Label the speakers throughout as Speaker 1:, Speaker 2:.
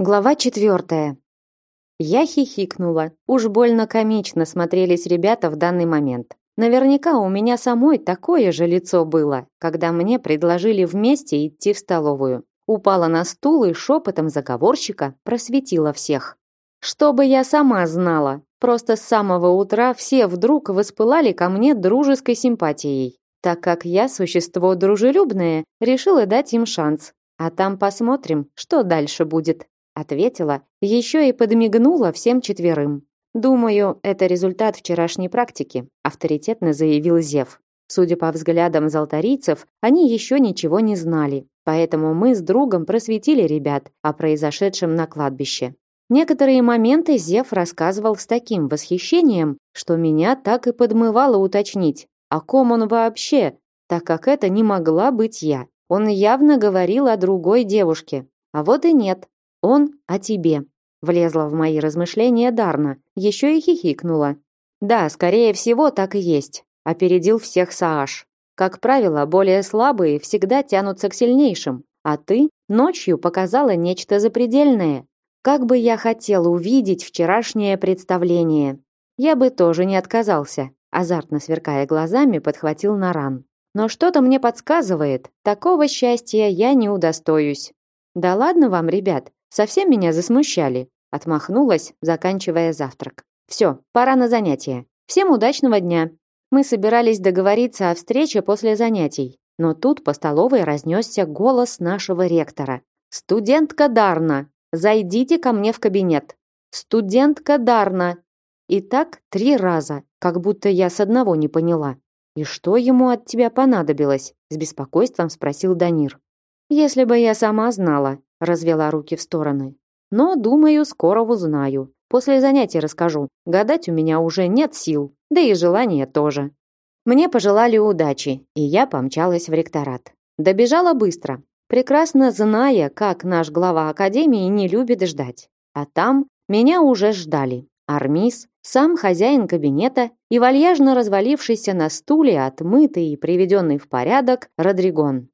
Speaker 1: Глава четвертая. Я хихикнула. Уж больно комично смотрелись ребята в данный момент. Наверняка у меня самой такое же лицо было, когда мне предложили вместе идти в столовую. Упала на стул и шепотом заговорщика просветила всех. Чтобы я сама знала, просто с самого утра все вдруг воспылали ко мне дружеской симпатией. Так как я существо дружелюбное, решила дать им шанс. А там посмотрим, что дальше будет ответила, еще и подмигнула всем четверым. Думаю, это результат вчерашней практики, авторитетно заявил Зев. Судя по взглядам золотарийцев, они еще ничего не знали, поэтому мы с другом просветили ребят о произошедшем на кладбище. Некоторые моменты Зев рассказывал с таким восхищением, что меня так и подмывало уточнить, о ком он вообще, так как это не могла быть я. Он явно говорил о другой девушке. А вот и нет. Он о тебе. Влезла в мои размышления Дарна, еще и хихикнула. Да, скорее всего, так и есть. Опередил всех Сааш. Как правило, более слабые всегда тянутся к сильнейшим, а ты ночью показала нечто запредельное. Как бы я хотел увидеть вчерашнее представление. Я бы тоже не отказался, азартно сверкая глазами, подхватил Наран. Но что-то мне подсказывает, такого счастья я не удостоюсь. Да ладно вам, ребят, Совсем меня засмущали. Отмахнулась, заканчивая завтрак. Все, пора на занятия. Всем удачного дня. Мы собирались договориться о встрече после занятий, но тут по столовой разнесся голос нашего ректора. «Студентка Дарна, зайдите ко мне в кабинет. Студентка Дарна». И так три раза, как будто я с одного не поняла. «И что ему от тебя понадобилось?» с беспокойством спросил Данир. «Если бы я сама знала, развела руки в стороны. Но, думаю, скоро узнаю. После занятий расскажу. Гадать у меня уже нет сил, да и желания тоже. Мне пожелали удачи, и я помчалась в ректорат. Добежала быстро, прекрасно зная, как наш глава академии не любит ждать. А там меня уже ждали. Армис, сам хозяин кабинета и вальяжно развалившийся на стуле, отмытый и приведенный в порядок, Родригон.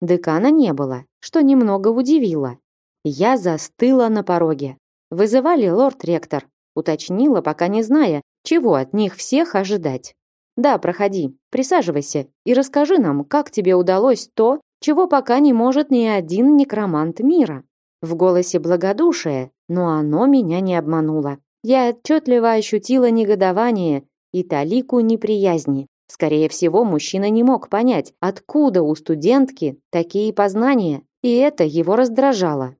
Speaker 1: Декана не было, что немного удивило. Я застыла на пороге. Вызывали лорд-ректор, уточнила, пока не зная, чего от них всех ожидать. Да, проходи, присаживайся и расскажи нам, как тебе удалось то, чего пока не может ни один некромант мира. В голосе благодушие, но оно меня не обмануло. Я отчетливо ощутила негодование и талику неприязни. Скорее всего, мужчина не мог понять, откуда у студентки такие познания, и это его раздражало.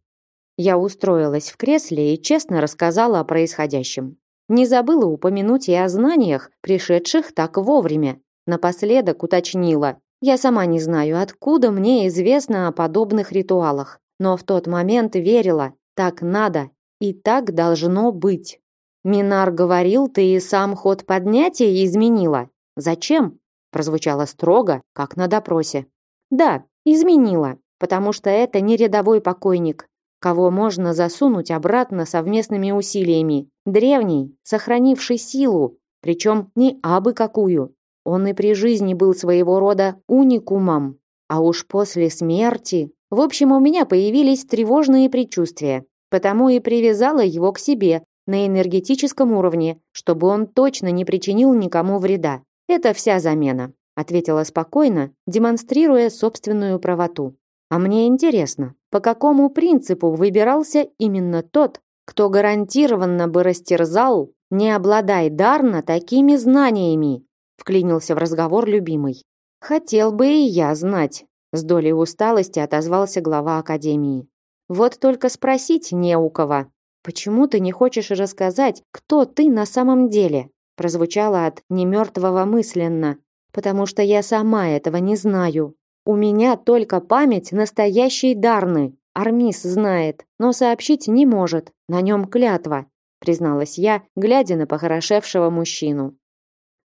Speaker 1: Я устроилась в кресле и честно рассказала о происходящем. Не забыла упомянуть и о знаниях, пришедших так вовремя. Напоследок уточнила. Я сама не знаю, откуда мне известно о подобных ритуалах, но в тот момент верила, так надо и так должно быть. Минар говорил, ты и сам ход поднятия изменила. Зачем? прозвучало строго, как на допросе. Да, изменила, потому что это не рядовой покойник, кого можно засунуть обратно совместными усилиями. Древний, сохранивший силу, причем не абы какую. Он и при жизни был своего рода уникумом, а уж после смерти... В общем, у меня появились тревожные предчувствия, потому и привязала его к себе на энергетическом уровне, чтобы он точно не причинил никому вреда. Это вся замена, ответила спокойно, демонстрируя собственную правоту. А мне интересно, по какому принципу выбирался именно тот, кто гарантированно бы растерзал, не обладай дарно такими знаниями, вклинился в разговор любимый. Хотел бы и я знать, с долей усталости отозвался глава академии. Вот только спросить не у кого. Почему ты не хочешь рассказать, кто ты на самом деле? Прозвучало от немертвого мысленно, потому что я сама этого не знаю. У меня только память настоящей Дарны. Армис знает, но сообщить не может. На нем клятва, призналась я, глядя на похорошевшего мужчину.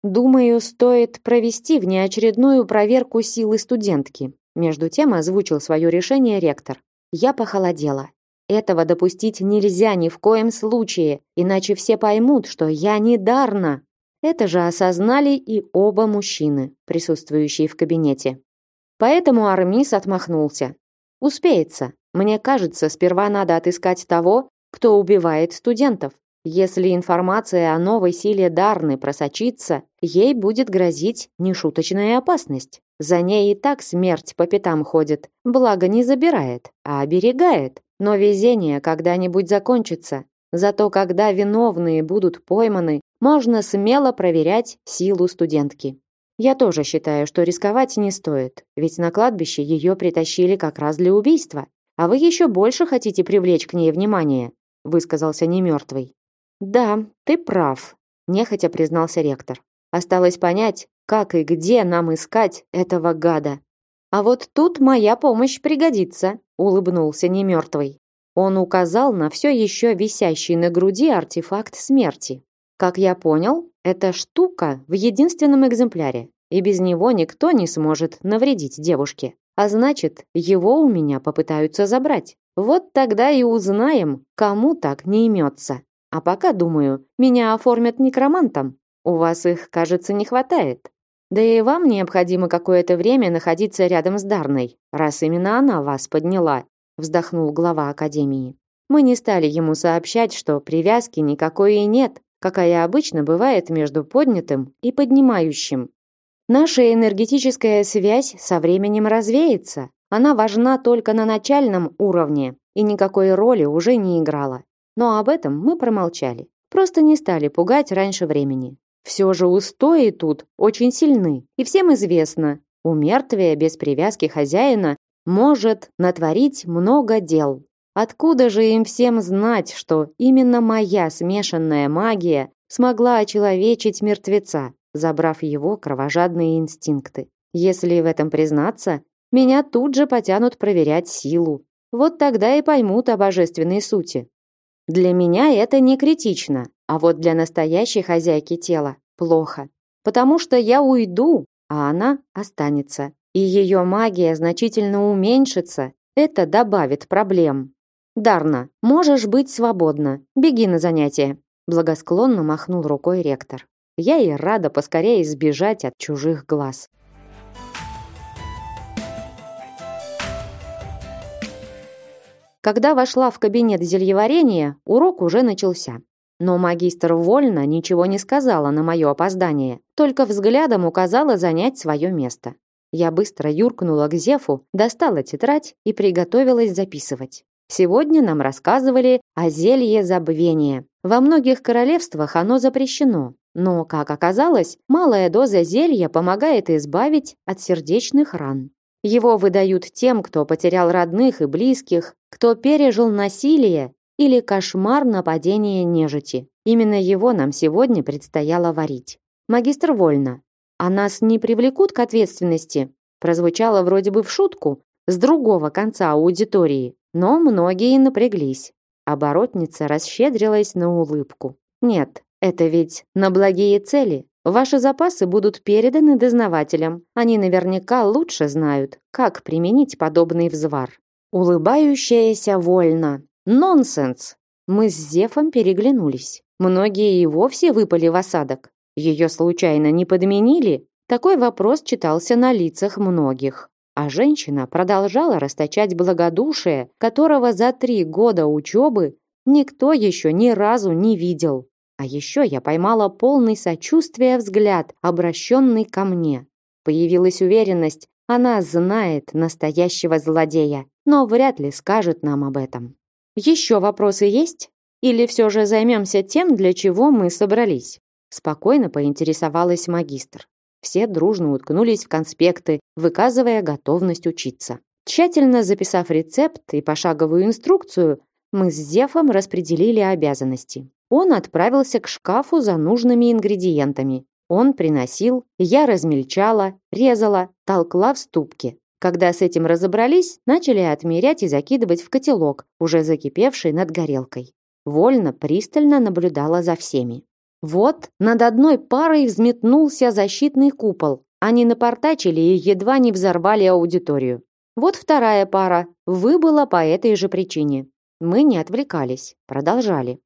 Speaker 1: Думаю, стоит провести внеочередную проверку силы студентки. Между тем озвучил свое решение ректор. Я похолодела. Этого допустить нельзя ни в коем случае, иначе все поймут, что я не Дарна. Это же осознали и оба мужчины, присутствующие в кабинете. Поэтому Армис отмахнулся. Успеется. Мне кажется, сперва надо отыскать того, кто убивает студентов. Если информация о новой силе Дарны просочится, ей будет грозить нешуточная опасность. За ней и так смерть по пятам ходит, благо не забирает, а оберегает. Но везение когда-нибудь закончится. Зато когда виновные будут пойманы, можно смело проверять силу студентки. Я тоже считаю, что рисковать не стоит, ведь на кладбище ее притащили как раз для убийства. А вы еще больше хотите привлечь к ней внимание, высказался немертвый. Да, ты прав, нехотя признался ректор. Осталось понять, как и где нам искать этого гада. А вот тут моя помощь пригодится, улыбнулся немертвый. Он указал на все еще висящий на груди артефакт смерти. Как я понял, эта штука в единственном экземпляре, и без него никто не сможет навредить девушке. А значит, его у меня попытаются забрать. Вот тогда и узнаем, кому так не имется. А пока, думаю, меня оформят некромантом. У вас их, кажется, не хватает. Да и вам необходимо какое-то время находиться рядом с Дарной, раз именно она вас подняла, вздохнул глава академии. Мы не стали ему сообщать, что привязки никакой и нет, какая обычно бывает между поднятым и поднимающим. Наша энергетическая связь со временем развеется. Она важна только на начальном уровне и никакой роли уже не играла. Но об этом мы промолчали. Просто не стали пугать раньше времени. Все же устои тут очень сильны. И всем известно, у мертвия без привязки хозяина может натворить много дел. Откуда же им всем знать, что именно моя смешанная магия смогла очеловечить мертвеца? забрав его кровожадные инстинкты. Если в этом признаться, меня тут же потянут проверять силу. Вот тогда и поймут о божественной сути. Для меня это не критично, а вот для настоящей хозяйки тела плохо. Потому что я уйду, а она останется. И ее магия значительно уменьшится. Это добавит проблем. Дарна, можешь быть свободна. Беги на занятия. Благосклонно махнул рукой ректор. Я и рада поскорее избежать от чужих глаз. Когда вошла в кабинет зельеварения, урок уже начался. Но магистр вольно ничего не сказала на мое опоздание, только взглядом указала занять свое место. Я быстро юркнула к Зефу, достала тетрадь и приготовилась записывать. Сегодня нам рассказывали о зелье забвения. Во многих королевствах оно запрещено, но, как оказалось, малая доза зелья помогает избавить от сердечных ран. Его выдают тем, кто потерял родных и близких, кто пережил насилие или кошмар нападения нежити. Именно его нам сегодня предстояло варить. Магистр Вольно, а нас не привлекут к ответственности? Прозвучало вроде бы в шутку, с другого конца аудитории, но многие напряглись. Оборотница расщедрилась на улыбку. Нет, это ведь на благие цели. Ваши запасы будут переданы дознавателям. Они наверняка лучше знают, как применить подобный взвар. Улыбающаяся вольно. Нонсенс. Мы с Зефом переглянулись. Многие и вовсе выпали в осадок. Ее случайно не подменили? Такой вопрос читался на лицах многих. А женщина продолжала расточать благодушие, которого за три года учебы никто еще ни разу не видел. А еще я поймала полный сочувствия взгляд, обращенный ко мне. Появилась уверенность, она знает настоящего злодея, но вряд ли скажет нам об этом. Еще вопросы есть? Или все же займемся тем, для чего мы собрались? Спокойно поинтересовалась магистр. Все дружно уткнулись в конспекты, выказывая готовность учиться. Тщательно записав рецепт и пошаговую инструкцию, мы с Зефом распределили обязанности. Он отправился к шкафу за нужными ингредиентами. Он приносил, я размельчала, резала, толкла в ступке. Когда с этим разобрались, начали отмерять и закидывать в котелок, уже закипевший над горелкой. Вольно пристально наблюдала за всеми. Вот над одной парой взметнулся защитный купол. Они напортачили и едва не взорвали аудиторию. Вот вторая пара выбыла по этой же причине. Мы не отвлекались, продолжали.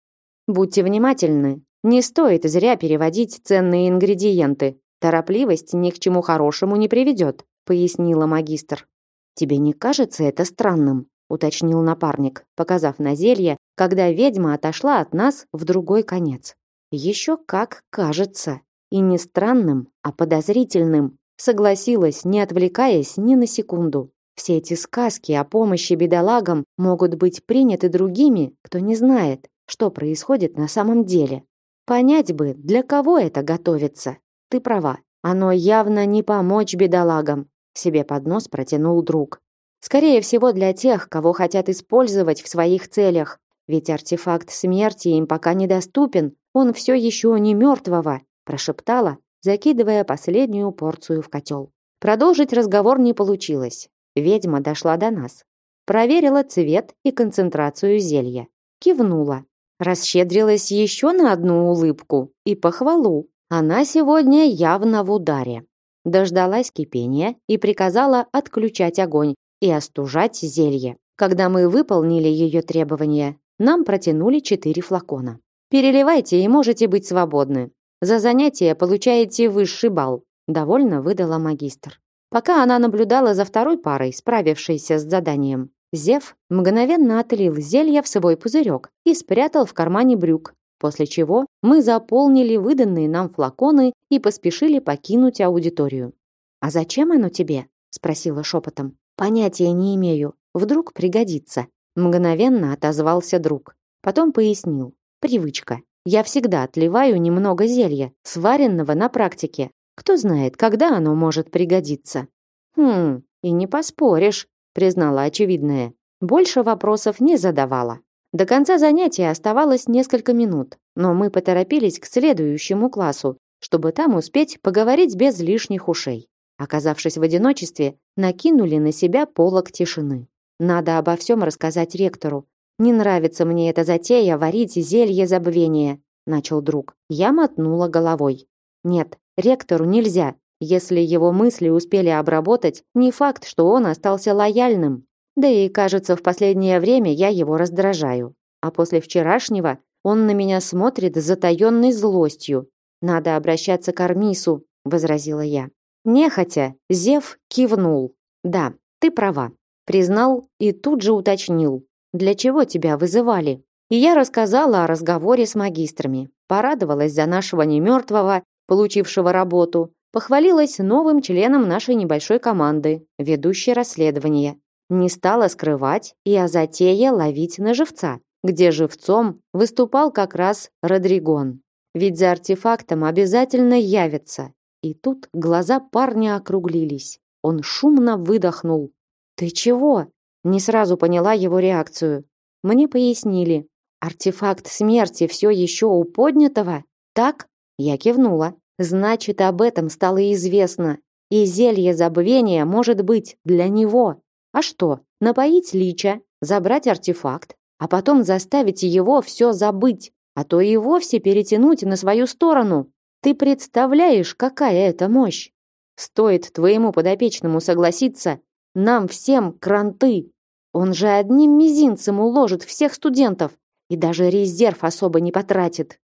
Speaker 1: Будьте внимательны. Не стоит зря переводить ценные ингредиенты. Торопливость ни к чему хорошему не приведет, пояснила магистр. Тебе не кажется это странным? уточнил напарник, показав на зелье, когда ведьма отошла от нас в другой конец. Еще как кажется. И не странным, а подозрительным. Согласилась, не отвлекаясь ни на секунду. Все эти сказки о помощи бедолагам могут быть приняты другими, кто не знает, что происходит на самом деле. Понять бы, для кого это готовится. Ты права, оно явно не помочь бедолагам, себе под нос протянул друг. Скорее всего, для тех, кого хотят использовать в своих целях, ведь артефакт смерти им пока недоступен, он все еще не мертвого, прошептала, закидывая последнюю порцию в котел. Продолжить разговор не получилось. Ведьма дошла до нас. Проверила цвет и концентрацию зелья. Кивнула. Расщедрилась еще на одну улыбку и похвалу. Она сегодня явно в ударе. Дождалась кипения и приказала отключать огонь и остужать зелье. Когда мы выполнили ее требования, нам протянули четыре флакона. Переливайте и можете быть свободны. За занятие получаете высший балл, довольно выдала магистр. Пока она наблюдала за второй парой, справившейся с заданием, Зев мгновенно отлил зелье в свой пузырек и спрятал в кармане брюк, после чего мы заполнили выданные нам флаконы и поспешили покинуть аудиторию. «А зачем оно тебе?» — спросила шепотом. «Понятия не имею. Вдруг пригодится». Мгновенно отозвался друг. Потом пояснил. «Привычка. Я всегда отливаю немного зелья, сваренного на практике. Кто знает, когда оно может пригодиться». «Хм, и не поспоришь», признала очевидное. Больше вопросов не задавала. До конца занятия оставалось несколько минут, но мы поторопились к следующему классу, чтобы там успеть поговорить без лишних ушей. Оказавшись в одиночестве, накинули на себя полог тишины. Надо обо всем рассказать ректору. Не нравится мне эта затея варить зелье забвения, начал друг. Я мотнула головой. Нет, ректору нельзя. Если его мысли успели обработать, не факт, что он остался лояльным. Да и, кажется, в последнее время я его раздражаю. А после вчерашнего он на меня смотрит с затаённой злостью. Надо обращаться к Армису, возразила я. Нехотя, Зев кивнул. Да, ты права. Признал и тут же уточнил. Для чего тебя вызывали? И я рассказала о разговоре с магистрами. Порадовалась за нашего немертвого, получившего работу, Похвалилась новым членом нашей небольшой команды, ведущей расследование. Не стала скрывать и о затее ловить на живца, где живцом выступал как раз Родригон. Ведь за артефактом обязательно явится. И тут глаза парня округлились. Он шумно выдохнул. «Ты чего?» Не сразу поняла его реакцию. Мне пояснили. «Артефакт смерти все еще у поднятого?» «Так?» Я кивнула. Значит, об этом стало известно, и зелье забвения может быть для него. А что? Напоить лича, забрать артефакт, а потом заставить его все забыть, а то и вовсе перетянуть на свою сторону. Ты представляешь, какая это мощь? Стоит твоему подопечному согласиться, нам всем кранты. Он же одним мизинцем уложит всех студентов и даже резерв особо не потратит.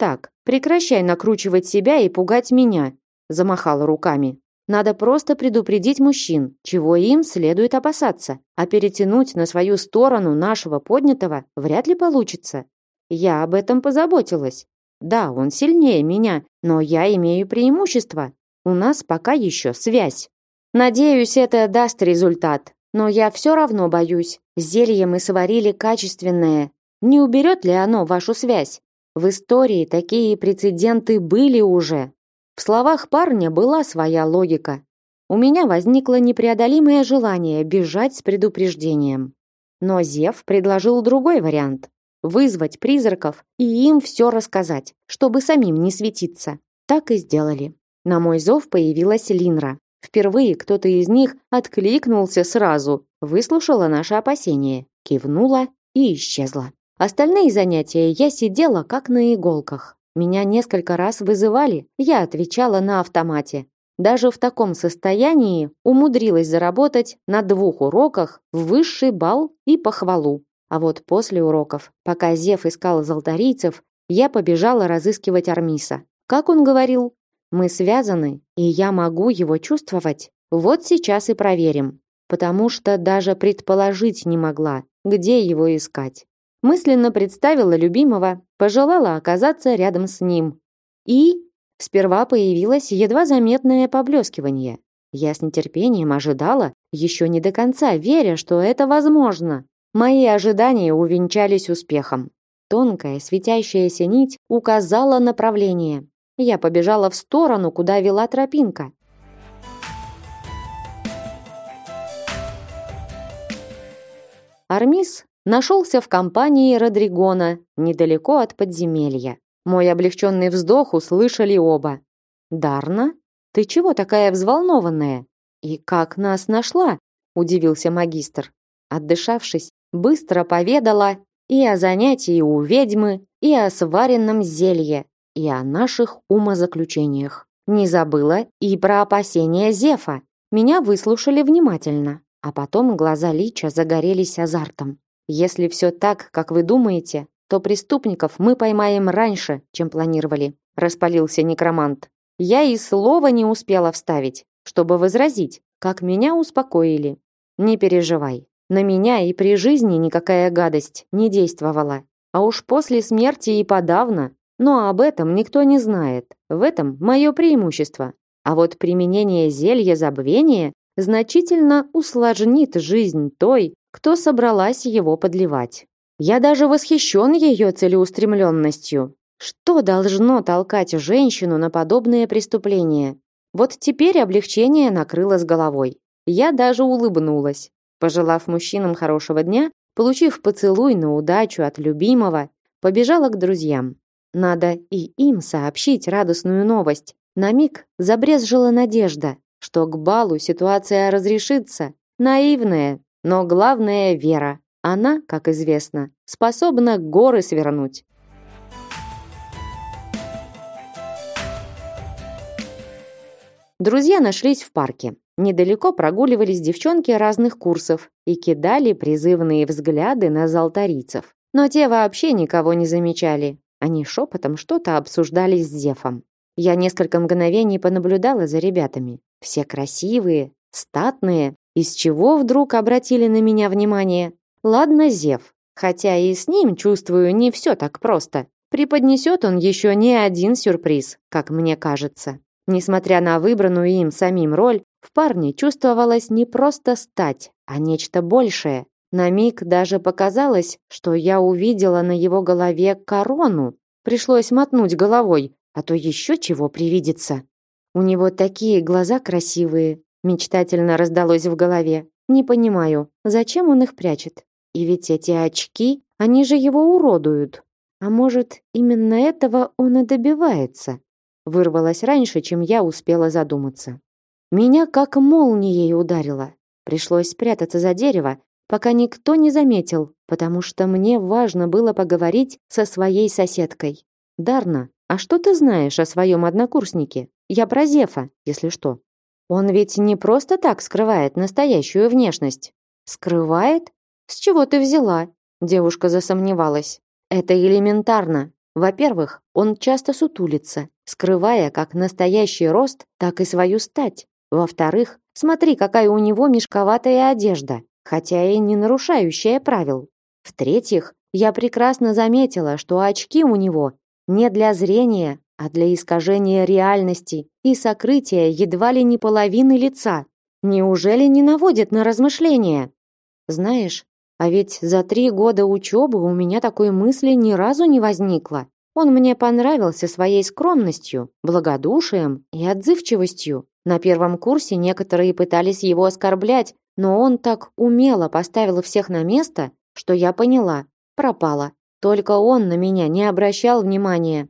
Speaker 1: Так, прекращай накручивать себя и пугать меня, замахала руками. Надо просто предупредить мужчин, чего им следует опасаться, а перетянуть на свою сторону нашего поднятого вряд ли получится. Я об этом позаботилась. Да, он сильнее меня, но я имею преимущество. У нас пока еще связь. Надеюсь, это даст результат. Но я все равно боюсь. Зелье мы сварили качественное. Не уберет ли оно вашу связь? В истории такие прецеденты были уже. В словах парня была своя логика. У меня возникло непреодолимое желание бежать с предупреждением. Но Зев предложил другой вариант вызвать призраков и им все рассказать, чтобы самим не светиться. Так и сделали. На мой зов появилась Линра. Впервые кто-то из них откликнулся сразу, выслушала наши опасения, кивнула и исчезла. Остальные занятия я сидела как на иголках. Меня несколько раз вызывали, я отвечала на автомате. Даже в таком состоянии умудрилась заработать на двух уроках высший балл и похвалу. А вот после уроков, пока Зев искал золотарийцев, я побежала разыскивать Армиса. Как он говорил, мы связаны, и я могу его чувствовать. Вот сейчас и проверим. потому что даже предположить не могла, где его искать. Мысленно представила любимого, пожелала оказаться рядом с ним. И сперва появилось едва заметное поблескивание. Я с нетерпением ожидала, еще не до конца веря, что это возможно. Мои ожидания увенчались успехом. Тонкая светящаяся нить указала направление. Я побежала в сторону, куда вела тропинка. Армис нашелся в компании Родригона, недалеко от подземелья. Мой облегченный вздох услышали оба. «Дарна, ты чего такая взволнованная? И как нас нашла?» – удивился магистр. Отдышавшись, быстро поведала и о занятии у ведьмы, и о сваренном зелье, и о наших умозаключениях. Не забыла и про опасения Зефа. Меня выслушали внимательно. А потом глаза Лича загорелись азартом. Если все так, как вы думаете, то преступников мы поймаем раньше, чем планировали, распалился некромант. Я и слова не успела вставить, чтобы возразить, как меня успокоили. Не переживай. На меня и при жизни никакая гадость не действовала. А уж после смерти и подавно. Но об этом никто не знает. В этом мое преимущество. А вот применение зелья забвения значительно усложнит жизнь той, кто собралась его подливать. Я даже восхищен ее целеустремленностью. Что должно толкать женщину на подобные преступления? Вот теперь облегчение накрыло с головой. Я даже улыбнулась. Пожелав мужчинам хорошего дня, получив поцелуй на удачу от любимого, побежала к друзьям. Надо и им сообщить радостную новость. На миг забрезжила надежда, что к балу ситуация разрешится. Наивная, но главное вера. Она, как известно, способна горы свернуть. Друзья нашлись в парке. Недалеко прогуливались девчонки разных курсов и кидали призывные взгляды на золотарийцев. Но те вообще никого не замечали. Они шепотом что-то обсуждали с Зефом. Я несколько мгновений понаблюдала за ребятами. Все красивые, статные. Из чего вдруг обратили на меня внимание? Ладно, Зев, хотя и с ним, чувствую, не все так просто. Преподнесет он еще не один сюрприз, как мне кажется. Несмотря на выбранную им самим роль, в парне чувствовалось не просто стать, а нечто большее. На миг даже показалось, что я увидела на его голове корону. Пришлось мотнуть головой, а то еще чего привидится. У него такие глаза красивые, мечтательно раздалось в голове. Не понимаю, зачем он их прячет? И ведь эти очки, они же его уродуют. А может, именно этого он и добивается? Вырвалось раньше, чем я успела задуматься. Меня как молнией ударило. Пришлось спрятаться за дерево, пока никто не заметил, потому что мне важно было поговорить со своей соседкой. Дарна, а что ты знаешь о своем однокурснике? Я про Зефа, если что. Он ведь не просто так скрывает настоящую внешность. Скрывает? С чего ты взяла? Девушка засомневалась. Это элементарно. Во-первых, он часто сутулится, скрывая как настоящий рост, так и свою стать. Во-вторых, смотри, какая у него мешковатая одежда, хотя и не нарушающая правил. В-третьих, я прекрасно заметила, что очки у него не для зрения, а для искажения реальности и сокрытия едва ли не половины лица. Неужели не наводит на размышления? Знаешь, а ведь за три года учебы у меня такой мысли ни разу не возникло. Он мне понравился своей скромностью, благодушием и отзывчивостью. На первом курсе некоторые пытались его оскорблять, но он так умело поставил всех на место, что я поняла, пропала. Только он на меня не обращал внимания.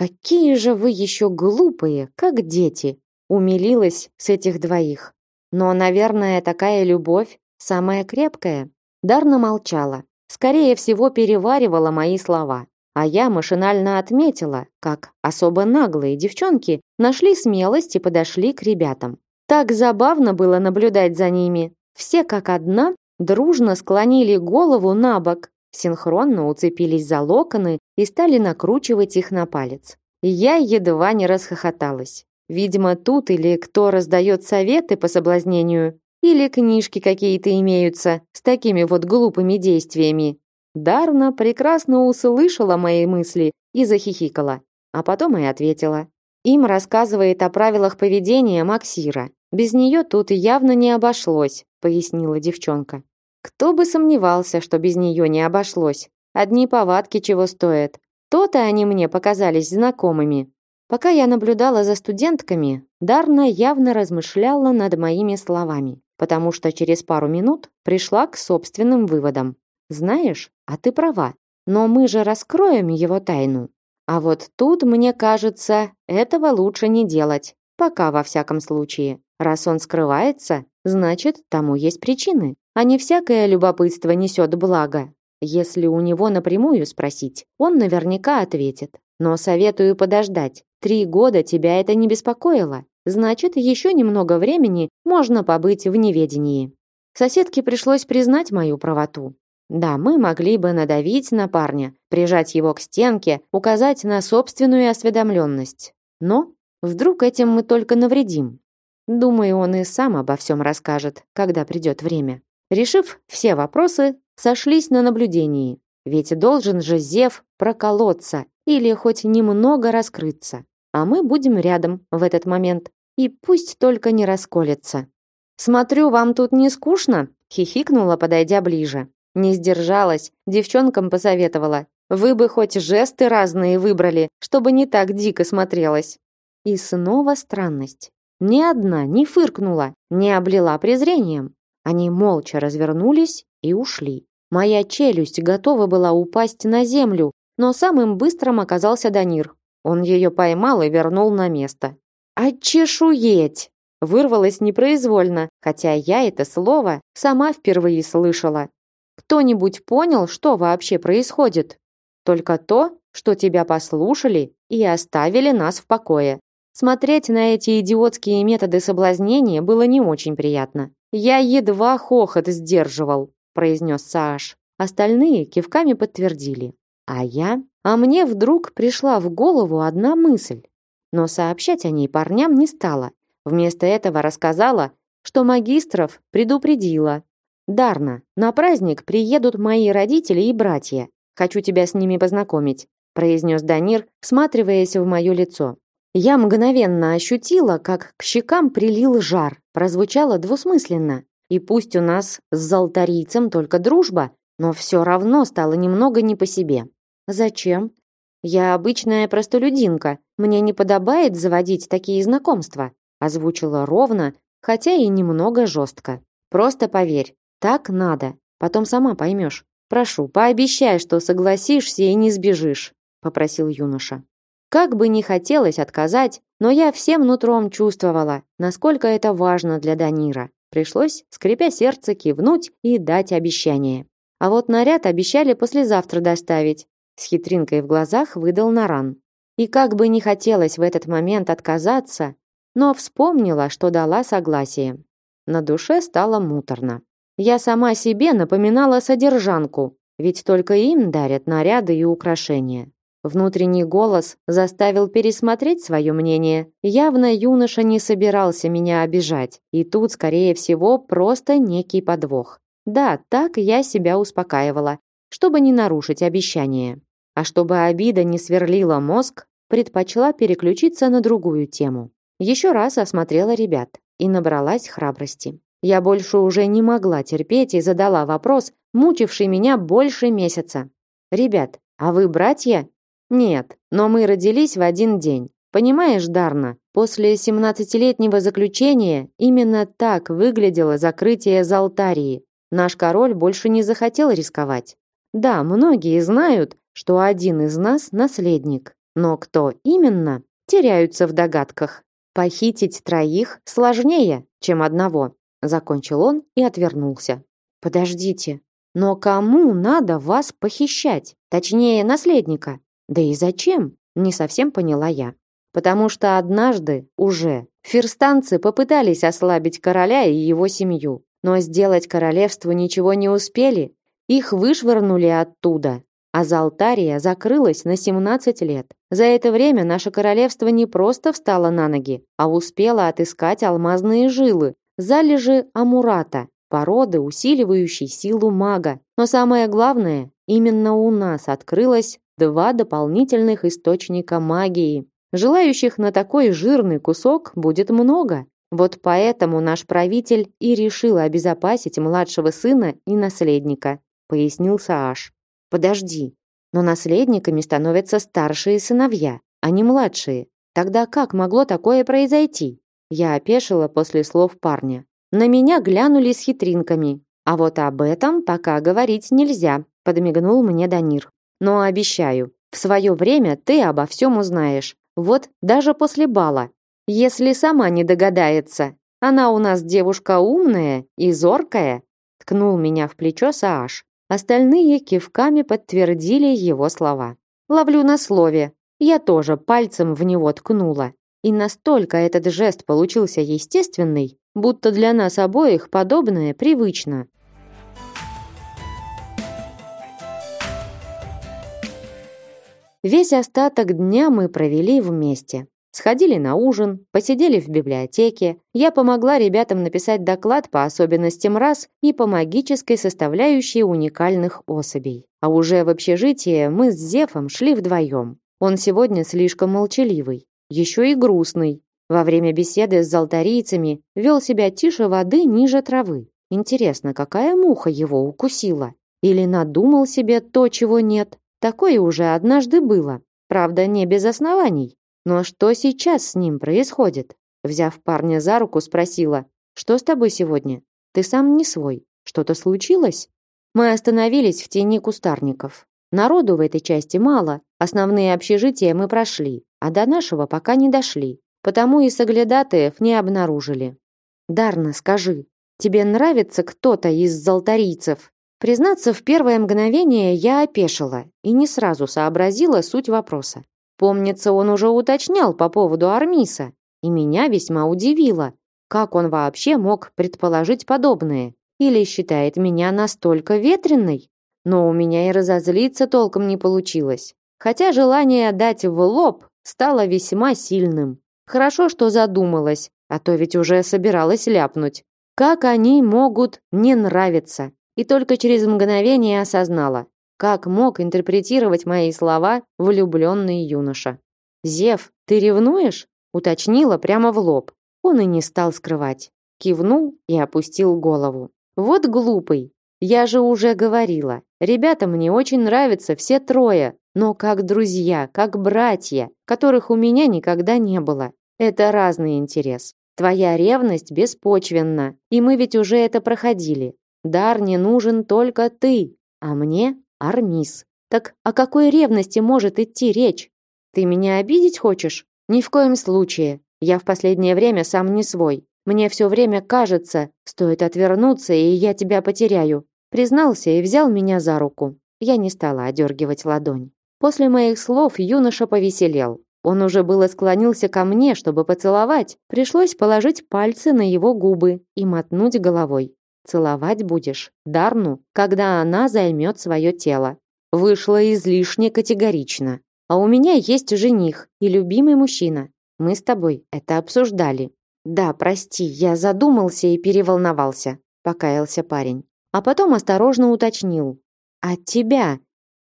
Speaker 1: Какие же вы еще глупые, как дети, умилилась с этих двоих. Но, наверное, такая любовь самая крепкая. Дарна молчала, скорее всего, переваривала мои слова. А я машинально отметила, как особо наглые девчонки нашли смелость и подошли к ребятам. Так забавно было наблюдать за ними. Все как одна дружно склонили голову на бок, синхронно уцепились за локоны и стали накручивать их на палец. Я едва не расхохоталась. Видимо, тут или кто раздает советы по соблазнению, Или книжки какие-то имеются с такими вот глупыми действиями. Дарна прекрасно услышала мои мысли и захихикала, а потом и ответила. Им рассказывает о правилах поведения Максира. Без нее тут явно не обошлось, пояснила девчонка. Кто бы сомневался, что без нее не обошлось. Одни повадки чего стоят. То-то они мне показались знакомыми. Пока я наблюдала за студентками, Дарна явно размышляла над моими словами, потому что через пару минут пришла к собственным выводам. Знаешь, а ты права. Но мы же раскроем его тайну. А вот тут, мне кажется, этого лучше не делать. Пока во всяком случае. Раз он скрывается, значит, тому есть причины. А не всякое любопытство несет благо. Если у него напрямую спросить, он наверняка ответит. Но советую подождать. Три года тебя это не беспокоило. Значит, еще немного времени можно побыть в неведении. Соседке пришлось признать мою правоту. Да, мы могли бы надавить на парня, прижать его к стенке, указать на собственную осведомленность. Но вдруг этим мы только навредим. Думаю, он и сам обо всем расскажет, когда придет время. Решив все вопросы, сошлись на наблюдении. Ведь должен же Зев проколоться или хоть немного раскрыться. А мы будем рядом в этот момент. И пусть только не расколется. «Смотрю, вам тут не скучно?» хихикнула, подойдя ближе. Не сдержалась, девчонкам посоветовала. Вы бы хоть жесты разные выбрали, чтобы не так дико смотрелось. И снова странность. Ни одна не фыркнула, не облила презрением. Они молча развернулись и ушли. Моя челюсть готова была упасть на землю, но самым быстрым оказался Данир. Он ее поймал и вернул на место. «Очешуеть!» Вырвалось непроизвольно, хотя я это слово сама впервые слышала. Кто-нибудь понял, что вообще происходит? Только то, что тебя послушали и оставили нас в покое. Смотреть на эти идиотские методы соблазнения было не очень приятно. Я едва хохот сдерживал, произнес Сааш. Остальные кивками подтвердили. А я? А мне вдруг пришла в голову одна мысль. Но сообщать о ней парням не стала. Вместо этого рассказала, что магистров предупредила, Дарна, на праздник приедут мои родители и братья. Хочу тебя с ними познакомить, произнес Данир, всматриваясь в мое лицо. Я мгновенно ощутила, как к щекам прилил жар. Прозвучало двусмысленно. И пусть у нас с золотарийцем только дружба, но все равно стало немного не по себе. Зачем? Я обычная простолюдинка. Мне не подобает заводить такие знакомства, озвучила ровно, хотя и немного жестко. Просто поверь, так надо. Потом сама поймешь. Прошу, пообещай, что согласишься и не сбежишь, попросил юноша. Как бы ни хотелось отказать, но я всем нутром чувствовала, насколько это важно для Данира. Пришлось, скрипя сердце, кивнуть и дать обещание. А вот наряд обещали послезавтра доставить. С хитринкой в глазах выдал Наран. И как бы ни хотелось в этот момент отказаться, но вспомнила, что дала согласие. На душе стало муторно. Я сама себе напоминала содержанку, ведь только им дарят наряды и украшения. Внутренний голос заставил пересмотреть свое мнение. Явно юноша не собирался меня обижать, и тут, скорее всего, просто некий подвох. Да, так я себя успокаивала, чтобы не нарушить обещание. А чтобы обида не сверлила мозг, предпочла переключиться на другую тему. Еще раз осмотрела ребят и набралась храбрости. Я больше уже не могла терпеть и задала вопрос, мучивший меня больше месяца. «Ребят, а вы братья?» «Нет, но мы родились в один день. Понимаешь, Дарна, после 17-летнего заключения именно так выглядело закрытие Залтарии. Наш король больше не захотел рисковать. Да, многие знают, что один из нас наследник, но кто именно, теряются в догадках. Похитить троих сложнее, чем одного закончил он и отвернулся. Подождите, но кому надо вас похищать? Точнее, наследника. Да и зачем? Не совсем поняла я. Потому что однажды уже ферстанцы попытались ослабить короля и его семью, но сделать королевству ничего не успели. Их вышвырнули оттуда, а Залтария закрылась на 17 лет. За это время наше королевство не просто встало на ноги, а успело отыскать алмазные жилы, залежи амурата, породы, усиливающей силу мага. Но самое главное, именно у нас открылось два дополнительных источника магии. Желающих на такой жирный кусок будет много. Вот поэтому наш правитель и решил обезопасить младшего сына и наследника, пояснил Сааш. Подожди, но наследниками становятся старшие сыновья, а не младшие. Тогда как могло такое произойти? Я опешила после слов парня. На меня глянули с хитринками. А вот об этом пока говорить нельзя, подмигнул мне Данир. Но обещаю, в свое время ты обо всем узнаешь. Вот даже после бала. Если сама не догадается. Она у нас девушка умная и зоркая. Ткнул меня в плечо Сааш. Остальные кивками подтвердили его слова. Ловлю на слове. Я тоже пальцем в него ткнула. И настолько этот жест получился естественный, будто для нас обоих подобное привычно. Весь остаток дня мы провели вместе. Сходили на ужин, посидели в библиотеке. Я помогла ребятам написать доклад по особенностям рас и по магической составляющей уникальных особей. А уже в общежитие мы с Зефом шли вдвоем. Он сегодня слишком молчаливый, еще и грустный. Во время беседы с золотарийцами вел себя тише воды ниже травы. Интересно, какая муха его укусила? Или надумал себе то, чего нет? Такое уже однажды было. Правда, не без оснований. Но что сейчас с ним происходит? Взяв парня за руку, спросила, «Что с тобой сегодня? Ты сам не свой. Что-то случилось?» Мы остановились в тени кустарников. Народу в этой части мало, основные общежития мы прошли, а до нашего пока не дошли, потому и соглядатаев не обнаружили. «Дарна, скажи, тебе нравится кто-то из золотарийцев?» Признаться, в первое мгновение я опешила и не сразу сообразила суть вопроса. Помнится, он уже уточнял по поводу Армиса, и меня весьма удивило, как он вообще мог предположить подобное. Или считает меня настолько ветреной? Но у меня и разозлиться толком не получилось. Хотя желание дать в лоб стало весьма сильным. Хорошо, что задумалась, а то ведь уже собиралась ляпнуть. Как они могут не нравиться? И только через мгновение осознала, как мог интерпретировать мои слова влюбленный юноша. «Зев, ты ревнуешь?» уточнила прямо в лоб. Он и не стал скрывать. Кивнул и опустил голову. «Вот глупый. Я же уже говорила. Ребята мне очень нравятся все трое, но как друзья, как братья, которых у меня никогда не было. Это разный интерес. Твоя ревность беспочвенна, и мы ведь уже это проходили. Дар не нужен только ты, а мне Армис. Так о какой ревности может идти речь? Ты меня обидеть хочешь? Ни в коем случае. Я в последнее время сам не свой. Мне все время кажется, стоит отвернуться, и я тебя потеряю. Признался и взял меня за руку. Я не стала одергивать ладонь. После моих слов юноша повеселел. Он уже было склонился ко мне, чтобы поцеловать. Пришлось положить пальцы на его губы и мотнуть головой. Целовать будешь Дарну, когда она займет свое тело. Вышло излишне категорично. А у меня есть жених и любимый мужчина. Мы с тобой это обсуждали. Да, прости, я задумался и переволновался, покаялся парень. А потом осторожно уточнил. А тебя?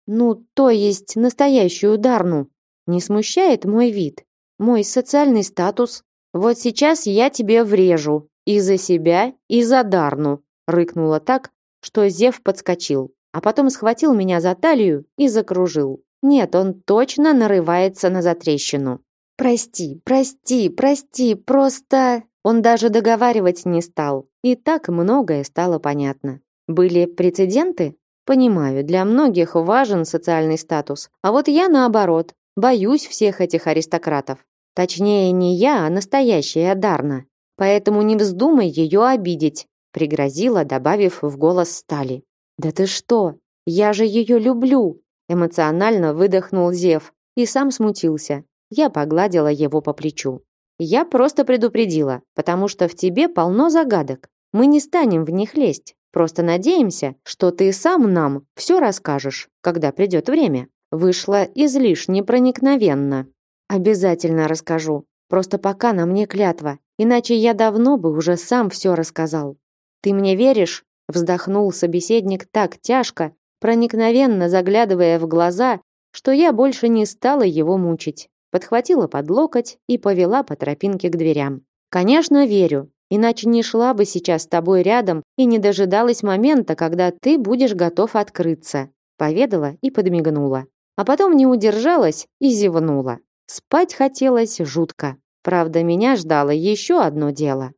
Speaker 1: Ну, то есть настоящую Дарну. Не смущает мой вид, мой социальный статус? Вот сейчас я тебе врежу и за себя, и за Дарну, рыкнула так, что Зев подскочил, а потом схватил меня за талию и закружил. Нет, он точно нарывается на затрещину. Прости, прости, прости, просто он даже договаривать не стал. И так многое стало понятно. Были прецеденты? Понимаю, для многих важен социальный статус. А вот я наоборот, боюсь всех этих аристократов. Точнее, не я, а настоящая Дарна. Поэтому не вздумай ее обидеть пригрозила, добавив в голос стали. Да ты что? Я же ее люблю, эмоционально выдохнул Зев и сам смутился. Я погладила его по плечу. Я просто предупредила, потому что в тебе полно загадок. Мы не станем в них лезть. Просто надеемся, что ты сам нам все расскажешь, когда придет время. Вышло излишне проникновенно. Обязательно расскажу. Просто пока на мне клятва. иначе я давно бы уже сам все рассказал. Ты мне веришь? Вздохнул собеседник так тяжко, проникновенно заглядывая в глаза, что я больше не стала его мучить. Подхватила под локоть и повела по тропинке к дверям. Конечно, верю, иначе не шла бы сейчас с тобой рядом и не дожидалась момента, когда ты будешь готов открыться, поведала и подмигнула. А потом не удержалась и зевнула. Спать хотелось жутко. Правда, меня ждало еще одно дело.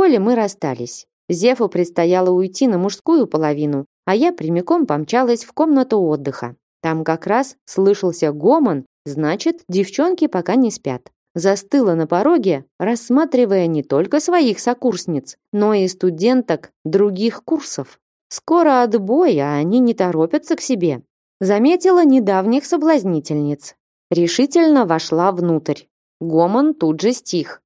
Speaker 1: Холле мы расстались. Зефу предстояло уйти на мужскую половину, а я прямиком помчалась в комнату отдыха. Там как раз слышался гомон, значит, девчонки пока не спят. Застыла на пороге, рассматривая не только своих сокурсниц, но и студенток других курсов. Скоро отбой, а они не торопятся к себе. Заметила недавних соблазнительниц. Решительно вошла внутрь. Гомон тут же стих.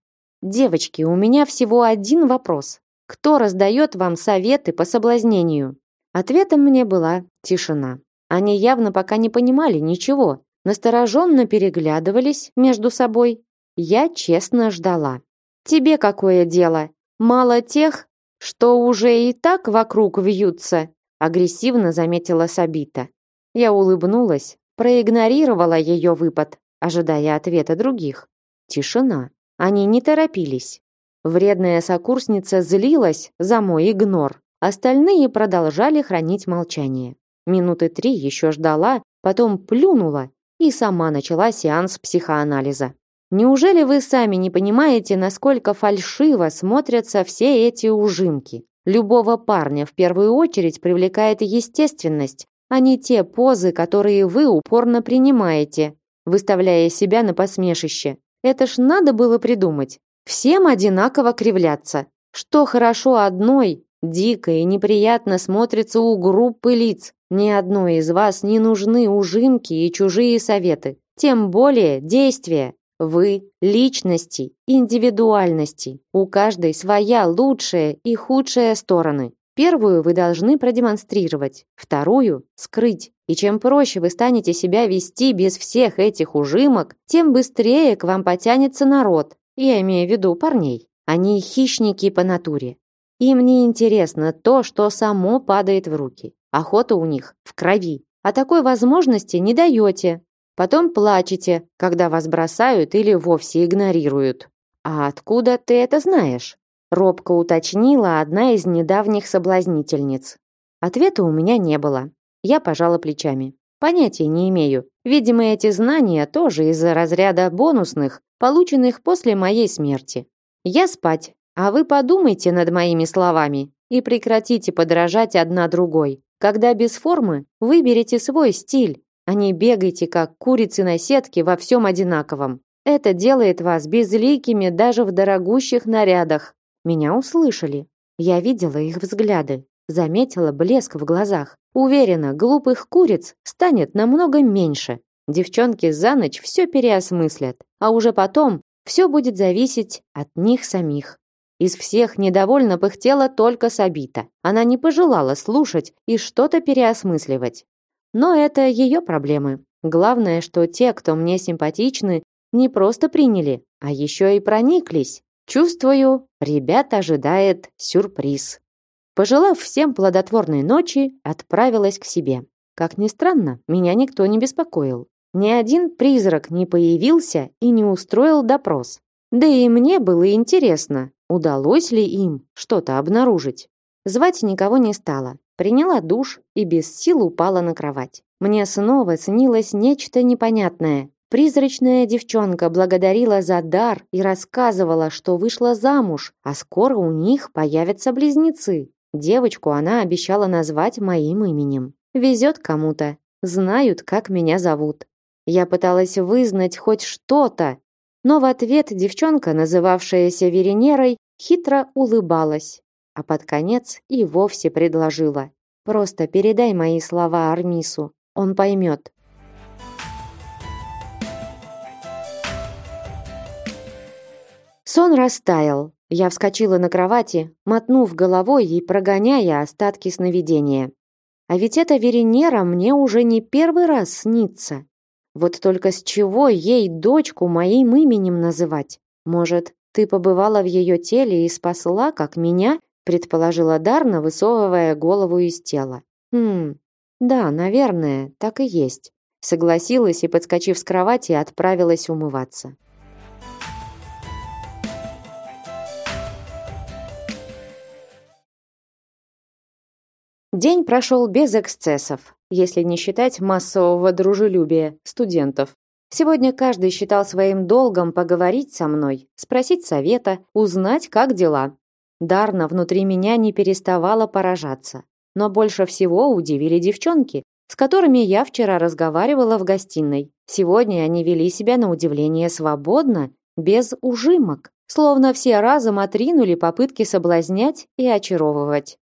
Speaker 1: «Девочки, у меня всего один вопрос. Кто раздает вам советы по соблазнению?» Ответом мне была тишина. Они явно пока не понимали ничего, настороженно переглядывались между собой. Я честно ждала. «Тебе какое дело? Мало тех, что уже и так вокруг вьются», агрессивно заметила Сабита. Я улыбнулась, проигнорировала ее выпад, ожидая ответа других. Тишина. Они не торопились. Вредная сокурсница злилась за мой игнор. Остальные продолжали хранить молчание. Минуты три еще ждала, потом плюнула и сама начала сеанс психоанализа. Неужели вы сами не понимаете, насколько фальшиво смотрятся все эти ужимки? Любого парня в первую очередь привлекает естественность, а не те позы, которые вы упорно принимаете, выставляя себя на посмешище. Это ж надо было придумать. Всем одинаково кривляться. Что хорошо одной, дико и неприятно смотрится у группы лиц. Ни одной из вас не нужны ужимки и чужие советы. Тем более действия. Вы – личности, индивидуальности. У каждой своя лучшая и худшая стороны. Первую вы должны продемонстрировать, вторую – скрыть. И чем проще вы станете себя вести без всех этих ужимок, тем быстрее к вам потянется народ. Я имею в виду парней. Они хищники по натуре. Им не интересно то, что само падает в руки. Охота у них в крови. А такой возможности не даете. Потом плачете, когда вас бросают или вовсе игнорируют. А откуда ты это знаешь? Робко уточнила одна из недавних соблазнительниц. Ответа у меня не было. Я пожала плечами. Понятия не имею. Видимо, эти знания тоже из разряда бонусных, полученных после моей смерти. Я спать, а вы подумайте над моими словами и прекратите подражать одна другой. Когда без формы, выберите свой стиль, а не бегайте как курицы на сетке во всем одинаковом. Это делает вас безликими даже в дорогущих нарядах. Меня услышали. Я видела их взгляды, заметила блеск в глазах. Уверена, глупых куриц станет намного меньше. Девчонки за ночь все переосмыслят, а уже потом все будет зависеть от них самих. Из всех недовольно пыхтела только Сабита. Она не пожелала слушать и что-то переосмысливать. Но это ее проблемы. Главное, что те, кто мне симпатичны, не просто приняли, а еще и прониклись. Чувствую, ребят ожидает сюрприз. Пожелав всем плодотворной ночи, отправилась к себе. Как ни странно, меня никто не беспокоил. Ни один призрак не появился и не устроил допрос. Да и мне было интересно, Удалось ли им что-то обнаружить? Звать никого не стала. Приняла душ и без сил упала на кровать. Мне снова снилось нечто непонятное. Призрачная девчонка благодарила за дар и рассказывала, что вышла замуж, а скоро у них появятся близнецы. Девочку она обещала назвать моим именем. Везет кому-то. Знают, как меня зовут. Я пыталась вызнать хоть что-то, но в ответ девчонка, называвшаяся Веренерой, хитро улыбалась, а под конец и вовсе предложила. «Просто передай мои слова Армису, он поймет». Сон растаял. Я вскочила на кровати, мотнув головой и прогоняя остатки сновидения. А ведь эта Веренера мне уже не первый раз снится. Вот только с чего ей дочку моим именем называть? Может, ты побывала в ее теле и спасла, как меня? предположила Дарна, высовывая голову из тела. Хм. Да, наверное, так и есть. Согласилась и, подскочив с кровати, отправилась умываться. День прошел без эксцессов, если не считать массового дружелюбия студентов. Сегодня каждый считал своим долгом поговорить со мной, спросить совета, узнать, как дела. Дарна внутри меня не переставала поражаться. Но больше всего удивили девчонки, с которыми я вчера разговаривала в гостиной. Сегодня они вели себя на удивление свободно, без ужимок, словно все разом отринули попытки соблазнять и очаровывать.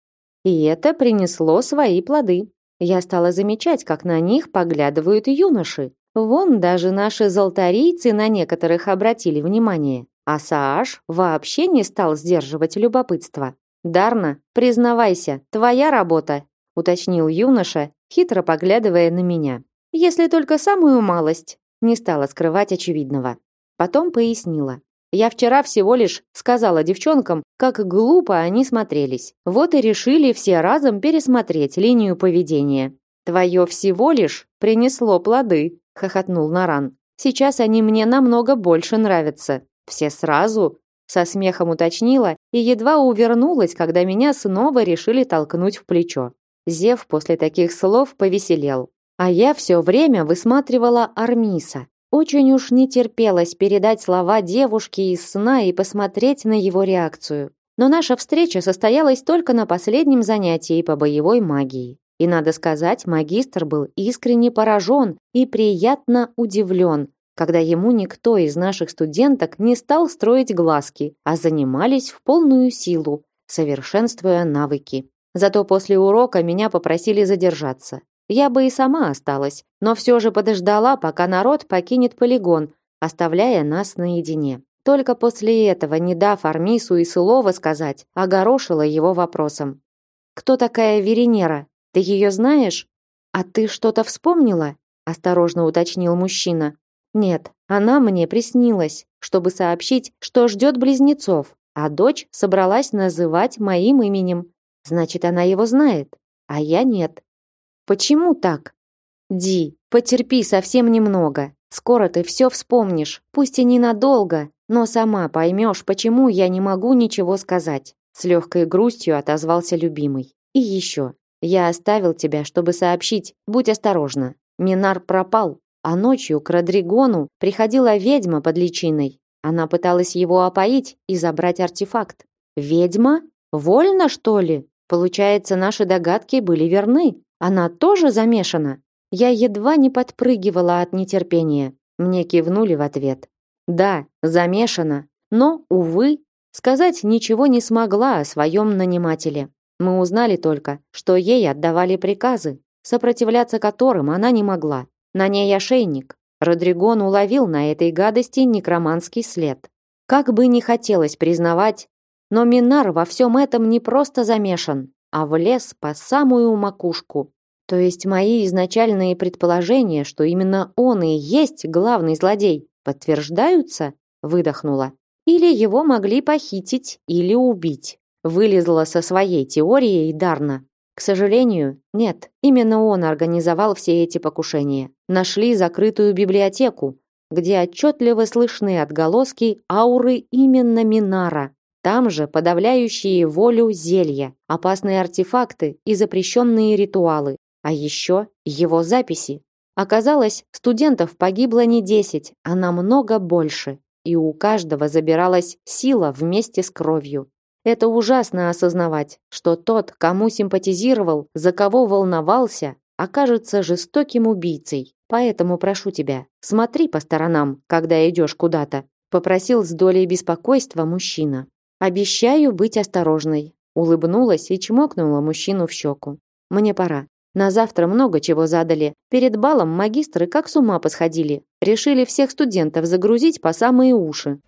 Speaker 1: И это принесло свои плоды. Я стала замечать, как на них поглядывают юноши. Вон даже наши золотарийцы на некоторых обратили внимание. А Сааш вообще не стал сдерживать любопытство. «Дарна, признавайся, твоя работа», уточнил юноша, хитро поглядывая на меня. «Если только самую малость», не стала скрывать очевидного. Потом пояснила. Я вчера всего лишь сказала девчонкам, как глупо они смотрелись. Вот и решили все разом пересмотреть линию поведения. Твое всего лишь принесло плоды, хохотнул Наран. Сейчас они мне намного больше нравятся. Все сразу? Со смехом уточнила и едва увернулась, когда меня снова решили толкнуть в плечо. Зев после таких слов повеселел. А я все время высматривала Армиса. Очень уж не терпелось передать слова девушке из сна и посмотреть на его реакцию. Но наша встреча состоялась только на последнем занятии по боевой магии. И надо сказать, магистр был искренне поражен и приятно удивлен, когда ему никто из наших студенток не стал строить глазки, а занимались в полную силу, совершенствуя навыки. Зато после урока меня попросили задержаться. Я бы и сама осталась, но все же подождала, пока народ покинет полигон, оставляя нас наедине. Только после этого, не дав Армису и слова сказать, огорошила его вопросом. «Кто такая Веренера? Ты ее знаешь? А ты что-то вспомнила?» осторожно уточнил мужчина. «Нет, она мне приснилась, чтобы сообщить, что ждет близнецов, а дочь собралась называть моим именем. Значит, она его знает, а я нет. Почему так? Ди, потерпи совсем немного. Скоро ты все вспомнишь, пусть и ненадолго, но сама поймешь, почему я не могу ничего сказать. С легкой грустью отозвался любимый. И еще. Я оставил тебя, чтобы сообщить. Будь осторожна. Минар пропал, а ночью к Родригону приходила ведьма под личиной. Она пыталась его опоить и забрать артефакт. Ведьма? Вольно, что ли? Получается, наши догадки были верны. Она тоже замешана? Я едва не подпрыгивала от нетерпения. Мне кивнули в ответ. Да, замешана. Но, увы, сказать ничего не смогла о своем нанимателе. Мы узнали только, что ей отдавали приказы, сопротивляться которым она не могла. На ней ошейник. Родригон уловил на этой гадости некроманский след. Как бы ни хотелось признавать, но Минар во всем этом не просто замешан а влез по самую макушку. То есть мои изначальные предположения, что именно он и есть главный злодей, подтверждаются? Выдохнула. Или его могли похитить или убить. Вылезла со своей теорией Дарна. К сожалению, нет. Именно он организовал все эти покушения. Нашли закрытую библиотеку, где отчетливо слышны отголоски ауры именно Минара. Там же подавляющие волю зелья, опасные артефакты и запрещенные ритуалы, а еще его записи. Оказалось, студентов погибло не 10, а намного больше, и у каждого забиралась сила вместе с кровью. Это ужасно осознавать, что тот, кому симпатизировал, за кого волновался, окажется жестоким убийцей. Поэтому прошу тебя, смотри по сторонам, когда идешь куда-то, попросил с долей беспокойства мужчина. Обещаю быть осторожной. Улыбнулась и чмокнула мужчину в щеку. Мне пора. На завтра много чего задали. Перед балом магистры как с ума посходили. Решили всех студентов загрузить по самые уши.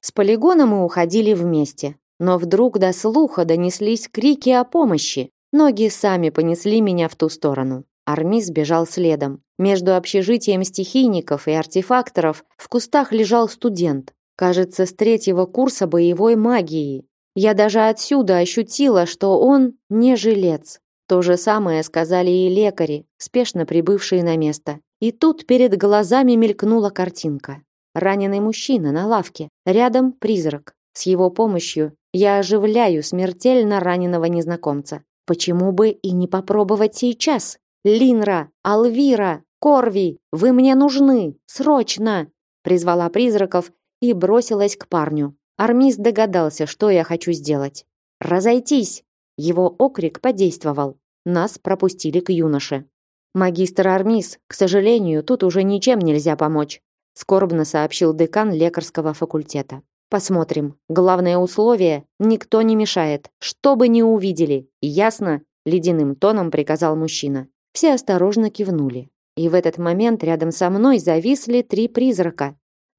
Speaker 1: С полигона мы уходили вместе. Но вдруг до слуха донеслись крики о помощи. Ноги сами понесли меня в ту сторону. Армис бежал следом. Между общежитием стихийников и артефакторов в кустах лежал студент. Кажется, с третьего курса боевой магии. Я даже отсюда ощутила, что он не жилец. То же самое сказали и лекари, спешно прибывшие на место. И тут перед глазами мелькнула картинка. Раненый мужчина на лавке, рядом призрак. С его помощью я оживляю смертельно раненого незнакомца. Почему бы и не попробовать сейчас? Линра, Алвира, Корви, вы мне нужны, срочно, призвала призраков и бросилась к парню. Армис догадался, что я хочу сделать. Разойтись. Его окрик подействовал. Нас пропустили к юноше. Магистр Армис, к сожалению, тут уже ничем нельзя помочь, скорбно сообщил декан лекарского факультета. Посмотрим. Главное условие никто не мешает, чтобы не увидели. Ясно? ледяным тоном приказал мужчина. Все осторожно кивнули. И в этот момент рядом со мной зависли три призрака.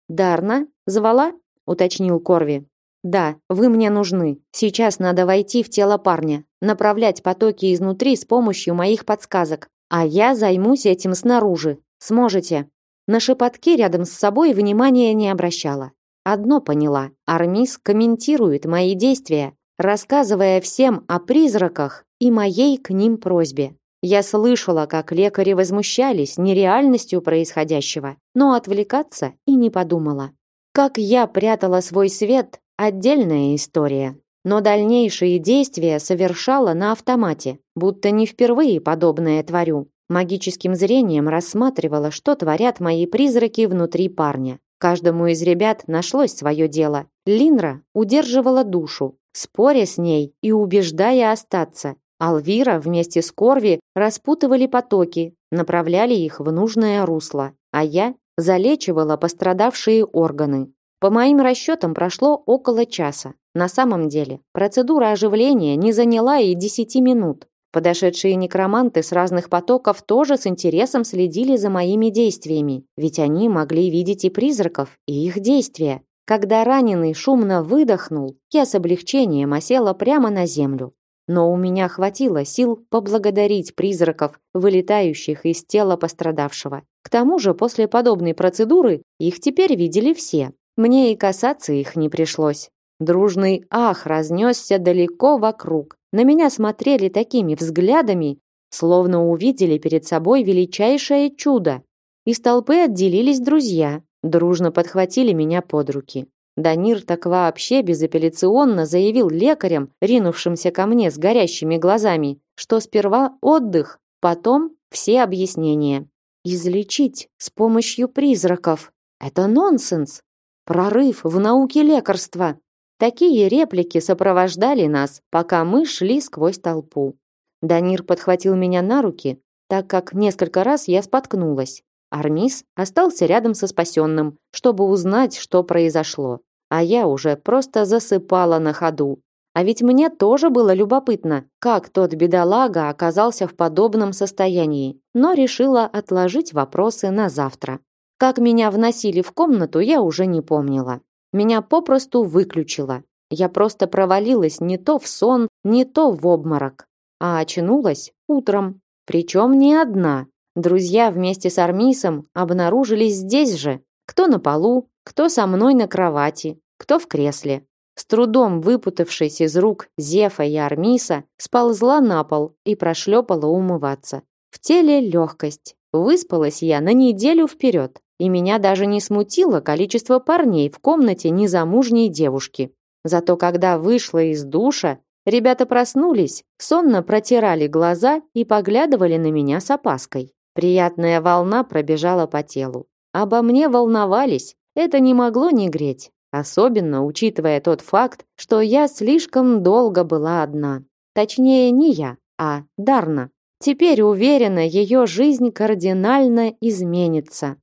Speaker 1: Дарна звала? уточнил Корви. Да, вы мне нужны. Сейчас надо войти в тело парня, направлять потоки изнутри с помощью моих подсказок, а я займусь этим снаружи. Сможете? На шепотки рядом с собой внимания не обращала. Одно поняла. Армис комментирует мои действия, рассказывая всем о призраках и моей к ним просьбе. Я слышала, как лекари возмущались нереальностью происходящего, но отвлекаться и не подумала. Как я прятала свой свет отдельная история. Но дальнейшие действия совершала на автомате, будто не впервые подобное творю. Магическим зрением рассматривала, что творят мои призраки внутри парня. Каждому из ребят нашлось свое дело. Линра удерживала душу, споря с ней и убеждая остаться. Алвира вместе с Корви распутывали потоки, направляли их в нужное русло, а я залечивала пострадавшие органы. По моим расчетам прошло около часа. На самом деле, процедура оживления не заняла и 10 минут. Подошедшие некроманты с разных потоков тоже с интересом следили за моими действиями, ведь они могли видеть и призраков, и их действия. Когда раненый шумно выдохнул, я с облегчением осела прямо на землю. Но у меня хватило сил поблагодарить призраков, вылетающих из тела пострадавшего. К тому же после подобной процедуры их теперь видели все. Мне и касаться их не пришлось. Дружный ах разнесся далеко вокруг. На меня смотрели такими взглядами, словно увидели перед собой величайшее чудо. Из толпы отделились друзья, дружно подхватили меня под руки. Данир так вообще безапелляционно заявил лекарям, ринувшимся ко мне с горящими глазами, что сперва отдых, потом все объяснения. Излечить с помощью призраков – это нонсенс. Прорыв в науке лекарства. Такие реплики сопровождали нас, пока мы шли сквозь толпу. Данир подхватил меня на руки, так как несколько раз я споткнулась. Армис остался рядом со спасенным, чтобы узнать, что произошло. А я уже просто засыпала на ходу. А ведь мне тоже было любопытно, как тот бедолага оказался в подобном состоянии, но решила отложить вопросы на завтра. Как меня вносили в комнату, я уже не помнила. Меня попросту выключило. Я просто провалилась не то в сон, не то в обморок. А очнулась утром. Причем не одна. Друзья вместе с Армисом обнаружились здесь же. Кто на полу, кто со мной на кровати, кто в кресле. С трудом выпутавшись из рук Зефа и Армиса, сползла на пол и прошлепала умываться. В теле легкость. Выспалась я на неделю вперед и меня даже не смутило количество парней в комнате незамужней девушки. Зато когда вышла из душа, ребята проснулись, сонно протирали глаза и поглядывали на меня с опаской. Приятная волна пробежала по телу. Обо мне волновались, это не могло не греть, особенно учитывая тот факт, что я слишком долго была одна. Точнее, не я, а Дарна. Теперь уверена, ее жизнь кардинально изменится.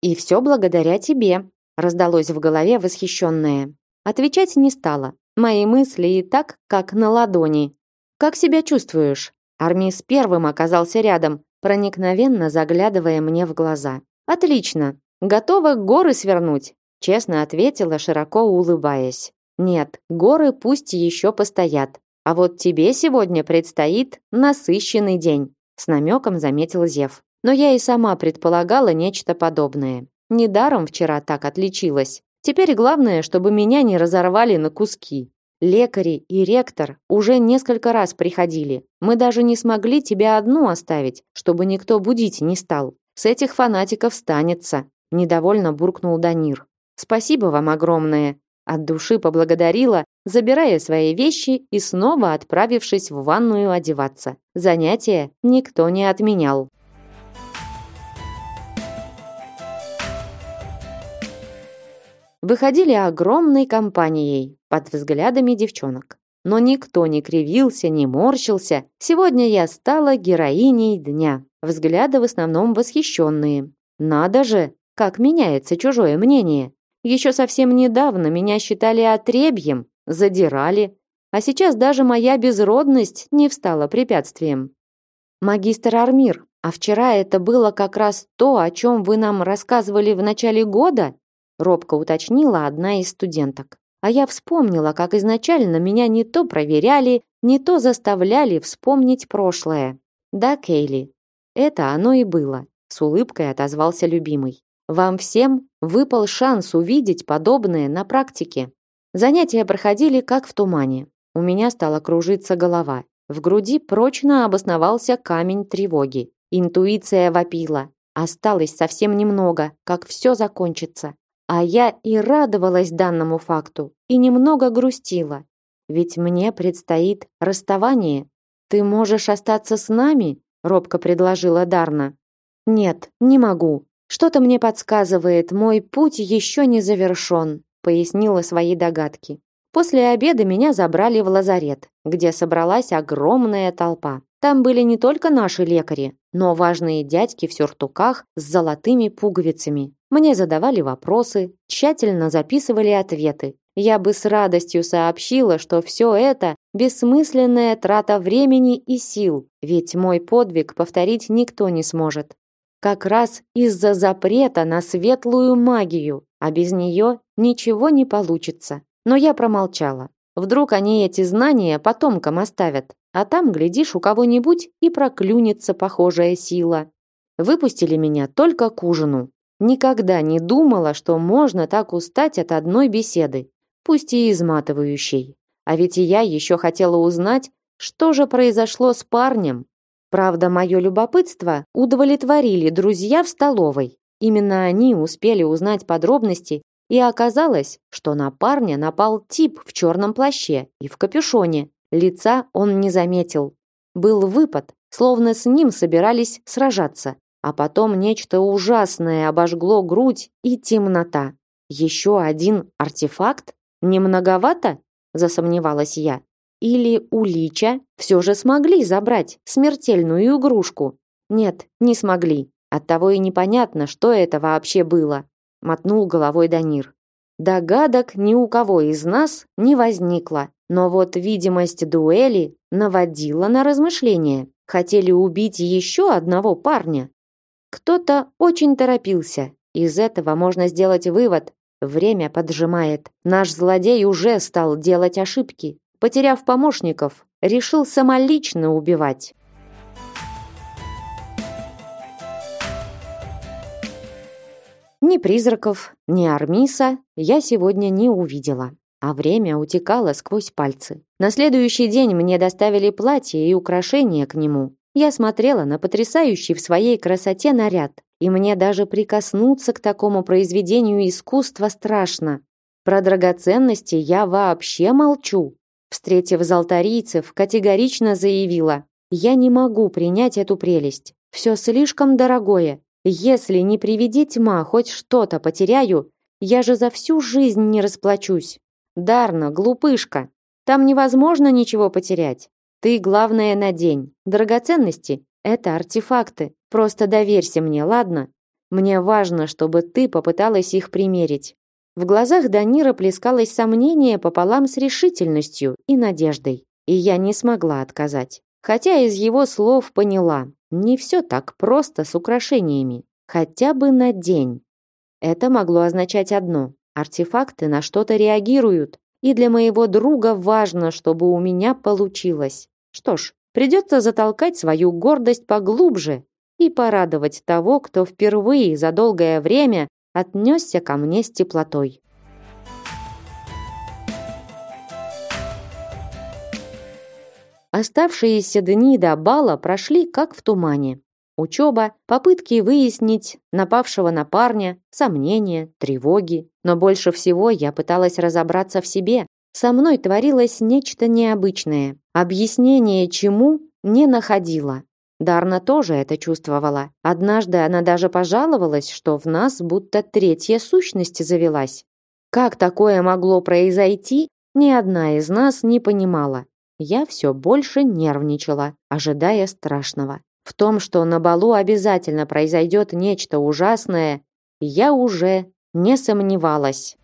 Speaker 1: И все благодаря тебе, раздалось в голове восхищенное. Отвечать не стала. Мои мысли и так, как на ладони. Как себя чувствуешь? Армис первым оказался рядом, проникновенно заглядывая мне в глаза. Отлично. Готова горы свернуть, честно ответила, широко улыбаясь. Нет, горы пусть еще постоят. А вот тебе сегодня предстоит насыщенный день, с намеком заметил Зев. Но я и сама предполагала нечто подобное. Недаром вчера так отличилась. Теперь главное, чтобы меня не разорвали на куски. Лекари и ректор уже несколько раз приходили. Мы даже не смогли тебя одну оставить, чтобы никто будить не стал. С этих фанатиков станется, недовольно буркнул Данир. Спасибо вам огромное. От души поблагодарила, забирая свои вещи и снова отправившись в ванную одеваться. Занятия никто не отменял. Выходили огромной компанией под взглядами девчонок. Но никто не кривился, не морщился. Сегодня я стала героиней дня. Взгляды в основном восхищенные. Надо же, как меняется чужое мнение. Еще совсем недавно меня считали отребьем, задирали, а сейчас даже моя безродность не встала препятствием. Магистр Армир, а вчера это было как раз то, о чем вы нам рассказывали в начале года? робко уточнила одна из студенток. А я вспомнила, как изначально меня не то проверяли, не то заставляли вспомнить прошлое. Да, Кейли, это оно и было, с улыбкой отозвался любимый. Вам всем выпал шанс увидеть подобное на практике. Занятия проходили как в тумане. У меня стала кружиться голова. В груди прочно обосновался камень тревоги. Интуиция вопила. Осталось совсем немного, как все закончится. А я и радовалась данному факту, и немного грустила. Ведь мне предстоит расставание. Ты можешь остаться с нами? робко предложила Дарна. Нет, не могу. Что-то мне подсказывает, мой путь еще не завершен, пояснила свои догадки. После обеда меня забрали в лазарет, где собралась огромная толпа. Там были не только наши лекари, но важные дядьки в сюртуках с золотыми пуговицами. Мне задавали вопросы, тщательно записывали ответы. Я бы с радостью сообщила, что все это бессмысленная трата времени и сил, ведь мой подвиг повторить никто не сможет. Как раз из-за запрета на светлую магию, а без нее ничего не получится. Но я промолчала. Вдруг они эти знания потомкам оставят, а там, глядишь, у кого-нибудь и проклюнется похожая сила. Выпустили меня только к ужину. Никогда не думала, что можно так устать от одной беседы, пусть и изматывающей. А ведь и я еще хотела узнать, что же произошло с парнем. Правда, мое любопытство удовлетворили друзья в столовой. Именно они успели узнать подробности и оказалось, что на парня напал тип в черном плаще и в капюшоне. Лица он не заметил. Был выпад, словно с ним собирались сражаться. А потом нечто ужасное обожгло грудь и темнота. Еще один артефакт? Не многовато? Засомневалась я. Или у Лича все же смогли забрать смертельную игрушку? Нет, не смогли. Оттого и непонятно, что это вообще было мотнул головой Данир. Догадок ни у кого из нас не возникло, но вот видимость дуэли наводила на размышления. Хотели убить еще одного парня. Кто-то очень торопился. Из этого можно сделать вывод: время поджимает. Наш злодей уже стал делать ошибки. Потеряв помощников, решил самолично убивать. Ни призраков, ни Армиса я сегодня не увидела, а время утекало сквозь пальцы. На следующий день мне доставили платье и украшения к нему. Я смотрела на потрясающий в своей красоте наряд, и мне даже прикоснуться к такому произведению искусства страшно. Про драгоценности я вообще молчу. Встретив золотарийцев, категорично заявила: "Я не могу принять эту прелесть. Все слишком дорогое. Если не приведи тьма, хоть что-то потеряю, я же за всю жизнь не расплачусь. Дарна, глупышка, там невозможно ничего потерять. Ты главное надень. Драгоценности это артефакты. Просто доверься мне, ладно? Мне важно, чтобы ты попыталась их примерить. В глазах Данира плескалось сомнение пополам с решительностью и надеждой, и я не смогла отказать. Хотя из его слов поняла, не все так просто с украшениями. Хотя бы на день. Это могло означать одно. Артефакты на что-то реагируют. и для моего друга важно, чтобы у меня получилось. Что ж, придется затолкать свою гордость поглубже и порадовать того, кто впервые за долгое время отнесся ко мне с теплотой. Оставшиеся дни до бала прошли как в тумане. Учеба, попытки выяснить напавшего на парня, сомнения, тревоги. Но больше всего я пыталась разобраться в себе. Со мной творилось нечто необычное. Объяснение чему не находила. Дарна тоже это чувствовала. Однажды она даже пожаловалась, что в нас будто третья сущность завелась. Как такое могло произойти, ни одна из нас не понимала. Я все больше нервничала, ожидая страшного. В том, что на балу обязательно произойдет нечто ужасное, я уже не сомневалась.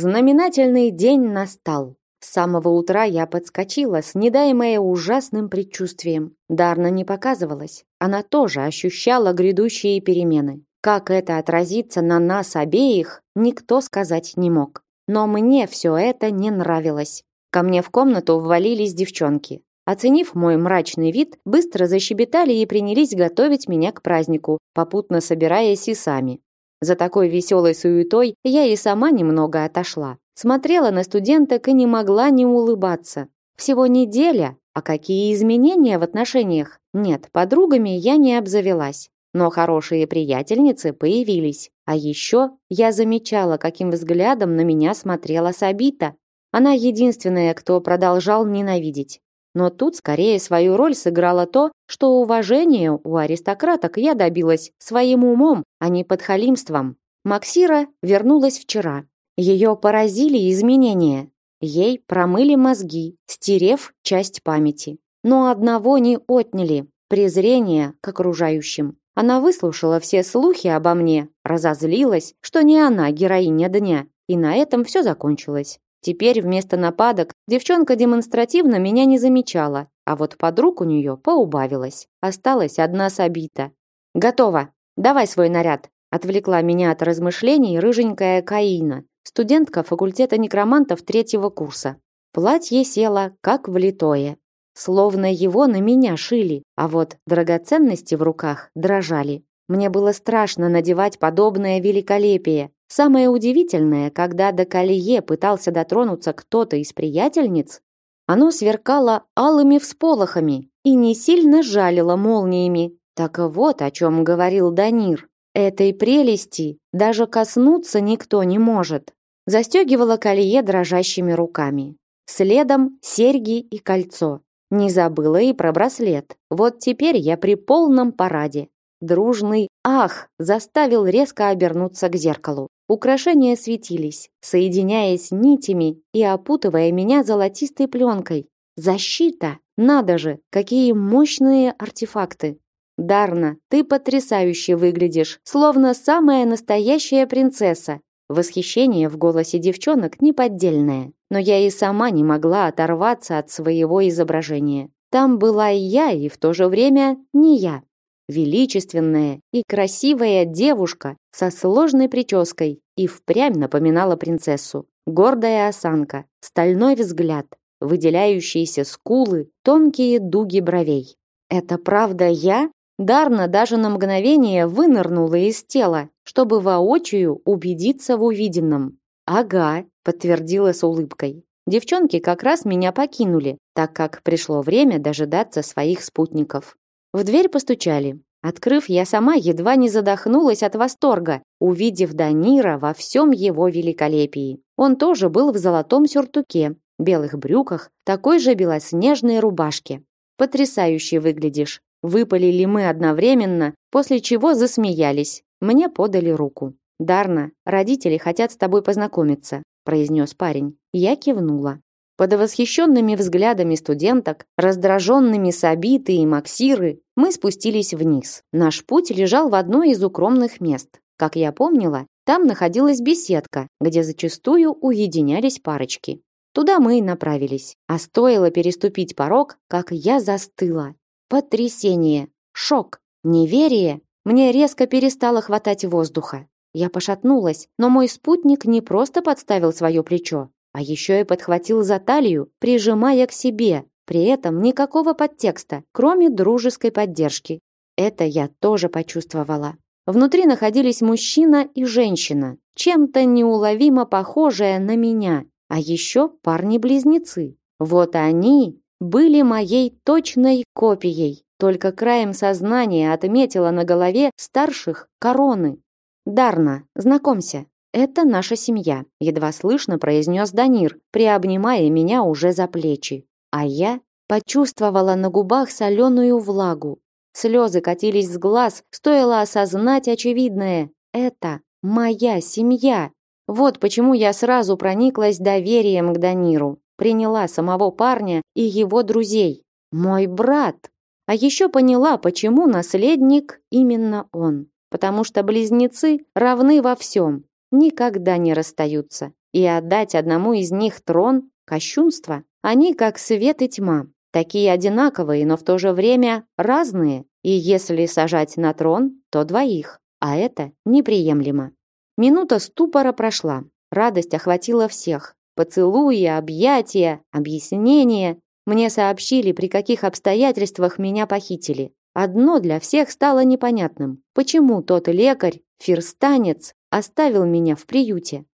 Speaker 1: Знаменательный день настал. С самого утра я подскочила, снедаемая ужасным предчувствием. Дарна не показывалась. Она тоже ощущала грядущие перемены. Как это отразится на нас обеих, никто сказать не мог. Но мне все это не нравилось. Ко мне в комнату ввалились девчонки. Оценив мой мрачный вид, быстро защебетали и принялись готовить меня к празднику, попутно собираясь и сами. За такой веселой суетой я и сама немного отошла. Смотрела на студенток и не могла не улыбаться. Всего неделя, а какие изменения в отношениях? Нет, подругами я не обзавелась. Но хорошие приятельницы появились. А еще я замечала, каким взглядом на меня смотрела Сабита. Она единственная, кто продолжал ненавидеть. Но тут скорее свою роль сыграло то, что уважение у аристократок я добилась своим умом, а не подхалимством. Максира вернулась вчера. Ее поразили изменения. Ей промыли мозги, стерев часть памяти. Но одного не отняли – презрение к окружающим. Она выслушала все слухи обо мне, разозлилась, что не она героиня дня, и на этом все закончилось. Теперь вместо нападок девчонка демонстративно меня не замечала, а вот подруг у нее поубавилось. Осталась одна Сабита. «Готово. Давай свой наряд», отвлекла меня от размышлений рыженькая Каина, студентка факультета некромантов третьего курса. Платье село как влитое. Словно его на меня шили, а вот драгоценности в руках дрожали. Мне было страшно надевать подобное великолепие, Самое удивительное, когда до колье пытался дотронуться кто-то из приятельниц, оно сверкало алыми всполохами и не сильно жалило молниями. Так вот о чем говорил Данир. Этой прелести даже коснуться никто не может. Застегивала колье дрожащими руками. Следом серьги и кольцо. Не забыла и про браслет. Вот теперь я при полном параде. Дружный «ах» заставил резко обернуться к зеркалу. Украшения светились, соединяясь нитями и опутывая меня золотистой пленкой. Защита! Надо же, какие мощные артефакты! Дарна, ты потрясающе выглядишь, словно самая настоящая принцесса. Восхищение в голосе девчонок неподдельное, но я и сама не могла оторваться от своего изображения. Там была и я, и в то же время не я величественная и красивая девушка со сложной прической и впрямь напоминала принцессу. Гордая осанка, стальной взгляд, выделяющиеся скулы, тонкие дуги бровей. Это правда я? Дарна даже на мгновение вынырнула из тела, чтобы воочию убедиться в увиденном. Ага, подтвердила с улыбкой. Девчонки как раз меня покинули, так как пришло время дожидаться своих спутников. В дверь постучали. Открыв, я сама едва не задохнулась от восторга, увидев Данира во всем его великолепии. Он тоже был в золотом сюртуке, белых брюках, такой же белоснежной рубашке. Потрясающе выглядишь. Выпалили мы одновременно, после чего засмеялись. Мне подали руку. Дарна, родители хотят с тобой познакомиться, произнес парень. Я кивнула. Под восхищенными взглядами студенток, раздраженными Сабиты и Максиры, мы спустились вниз. Наш путь лежал в одной из укромных мест. Как я помнила, там находилась беседка, где зачастую уединялись парочки. Туда мы и направились. А стоило переступить порог, как я застыла. Потрясение, шок. Неверие? Мне резко перестало хватать воздуха. Я пошатнулась, но мой спутник не просто подставил свое плечо, а еще и подхватил за талию, прижимая к себе, при этом никакого подтекста, кроме дружеской поддержки. Это я тоже почувствовала. Внутри находились мужчина и женщина, чем-то неуловимо похожая на меня, а еще парни-близнецы. Вот они были моей точной копией, только краем сознания отметила на голове старших короны. «Дарна, знакомься, это наша семья», едва слышно произнес Данир, приобнимая меня уже за плечи. А я почувствовала на губах соленую влагу. Слезы катились с глаз, стоило осознать очевидное. Это моя семья. Вот почему я сразу прониклась доверием к Даниру. Приняла самого парня и его друзей. Мой брат. А еще поняла, почему наследник именно он. Потому что близнецы равны во всем, никогда не расстаются. И отдать одному из них трон – кощунство. Они как свет и тьма. Такие одинаковые, но в то же время разные. И если сажать на трон, то двоих. А это неприемлемо. Минута ступора прошла. Радость охватила всех. Поцелуи, объятия, объяснения. Мне сообщили, при каких обстоятельствах меня похитили. Одно для всех стало непонятным. Почему тот лекарь, фирстанец, оставил меня в приюте?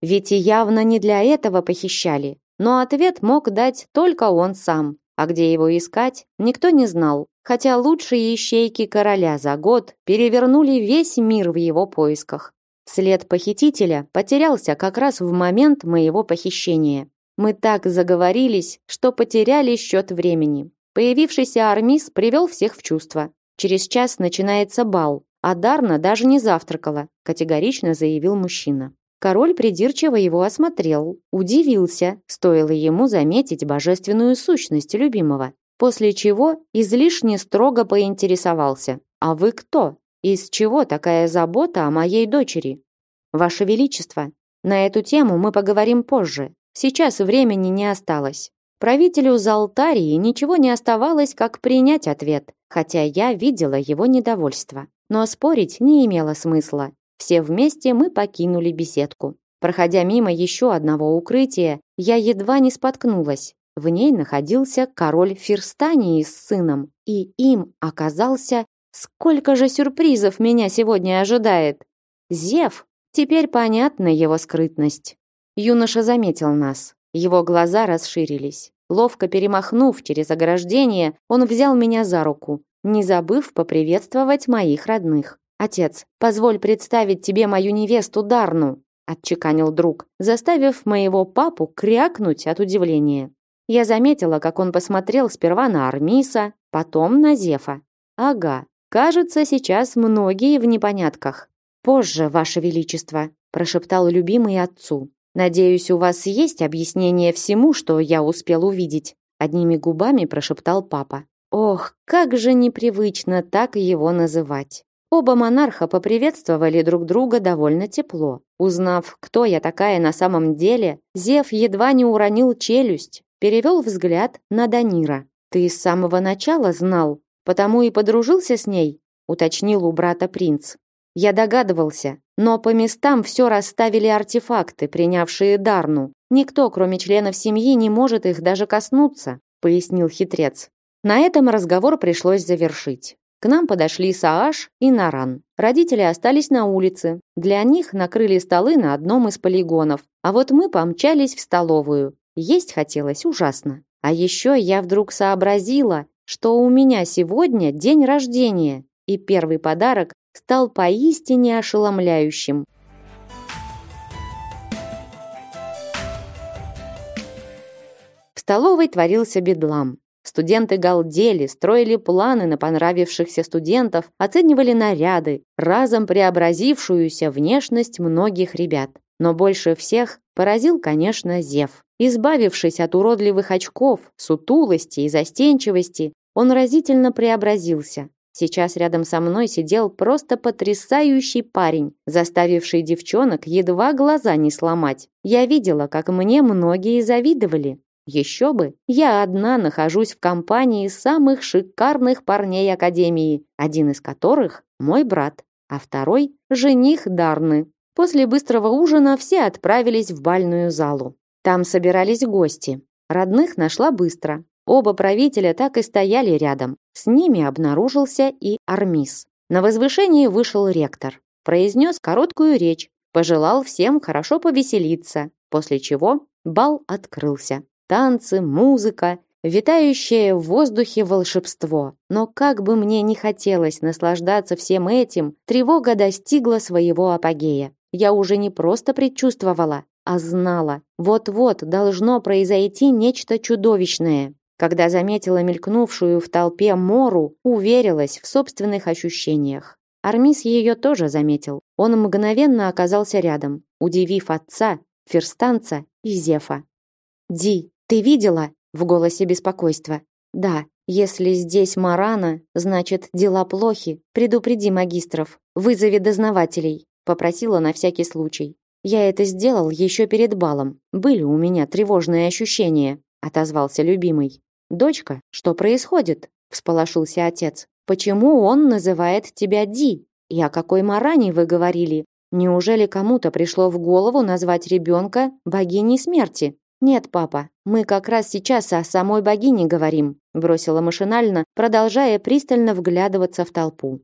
Speaker 1: Ведь явно не для этого похищали. Но ответ мог дать только он сам. А где его искать, никто не знал. Хотя лучшие ищейки короля за год перевернули весь мир в его поисках. След похитителя потерялся как раз в момент моего похищения. Мы так заговорились, что потеряли счет времени. Появившийся Армис привел всех в чувство. Через час начинается бал, а Дарна даже не завтракала, категорично заявил мужчина. Король придирчиво его осмотрел, удивился, стоило ему заметить божественную сущность любимого, после чего излишне строго поинтересовался. «А вы кто? Из чего такая забота о моей дочери?» «Ваше Величество, на эту тему мы поговорим позже. Сейчас времени не осталось. Правителю Залтарии ничего не оставалось, как принять ответ, хотя я видела его недовольство. Но спорить не имело смысла. Все вместе мы покинули беседку. Проходя мимо еще одного укрытия, я едва не споткнулась. В ней находился король Фирстании с сыном, и им оказался... Сколько же сюрпризов меня сегодня ожидает! Зев! Теперь понятна его скрытность. Юноша заметил нас. Его глаза расширились. Ловко перемахнув через ограждение, он взял меня за руку, не забыв поприветствовать моих родных. «Отец, позволь представить тебе мою невесту Дарну», отчеканил друг, заставив моего папу крякнуть от удивления. Я заметила, как он посмотрел сперва на Армиса, потом на Зефа. Ага, кажется, сейчас многие в непонятках. Позже, ваше величество, прошептал любимый отцу. Надеюсь, у вас есть объяснение всему, что я успел увидеть, одними губами прошептал папа. Ох, как же непривычно так его называть. Оба монарха поприветствовали друг друга довольно тепло. Узнав, кто я такая на самом деле, Зев едва не уронил челюсть, перевел взгляд на Данира. «Ты с самого начала знал, потому и подружился с ней?» уточнил у брата принц. Я догадывался, но по местам все расставили артефакты, принявшие Дарну. Никто, кроме членов семьи, не может их даже коснуться, пояснил хитрец. На этом разговор пришлось завершить. К нам подошли Сааш и Наран. Родители остались на улице. Для них накрыли столы на одном из полигонов. А вот мы помчались в столовую. Есть хотелось ужасно. А еще я вдруг сообразила, что у меня сегодня день рождения, и первый подарок стал поистине ошеломляющим. В столовой творился бедлам. Студенты галдели, строили планы на понравившихся студентов, оценивали наряды, разом преобразившуюся внешность многих ребят. Но больше всех поразил, конечно, Зев. Избавившись от уродливых очков, сутулости и застенчивости, он разительно преобразился. Сейчас рядом со мной сидел просто потрясающий парень, заставивший девчонок едва глаза не сломать. Я видела, как мне многие завидовали. Еще бы, я одна нахожусь в компании самых шикарных парней Академии, один из которых мой брат, а второй – жених Дарны. После быстрого ужина все отправились в бальную залу. Там собирались гости. Родных нашла быстро. Оба правителя так и стояли рядом. С ними обнаружился и Армис. На возвышении вышел ректор. Произнес короткую речь, пожелал всем хорошо повеселиться, после чего бал открылся танцы, музыка, витающее в воздухе волшебство. Но как бы мне ни хотелось наслаждаться всем этим, тревога достигла своего апогея. Я уже не просто предчувствовала, а знала. Вот-вот должно произойти нечто чудовищное. Когда заметила мелькнувшую в толпе Мору, уверилась в собственных ощущениях. Армис ее тоже заметил. Он мгновенно оказался рядом, удивив отца, Ферстанца и Зефа. «Ди, ты видела? В голосе беспокойство. Да, если здесь Марана, значит, дела плохи. Предупреди магистров, вызови дознавателей, попросила на всякий случай. Я это сделал еще перед балом. Были у меня тревожные ощущения, отозвался любимый. Дочка, что происходит? всполошился отец. Почему он называет тебя Ди? И о какой Маране вы говорили? Неужели кому-то пришло в голову назвать ребенка богиней смерти? Нет, папа, мы как раз сейчас о самой богине говорим, бросила машинально, продолжая пристально вглядываться в толпу.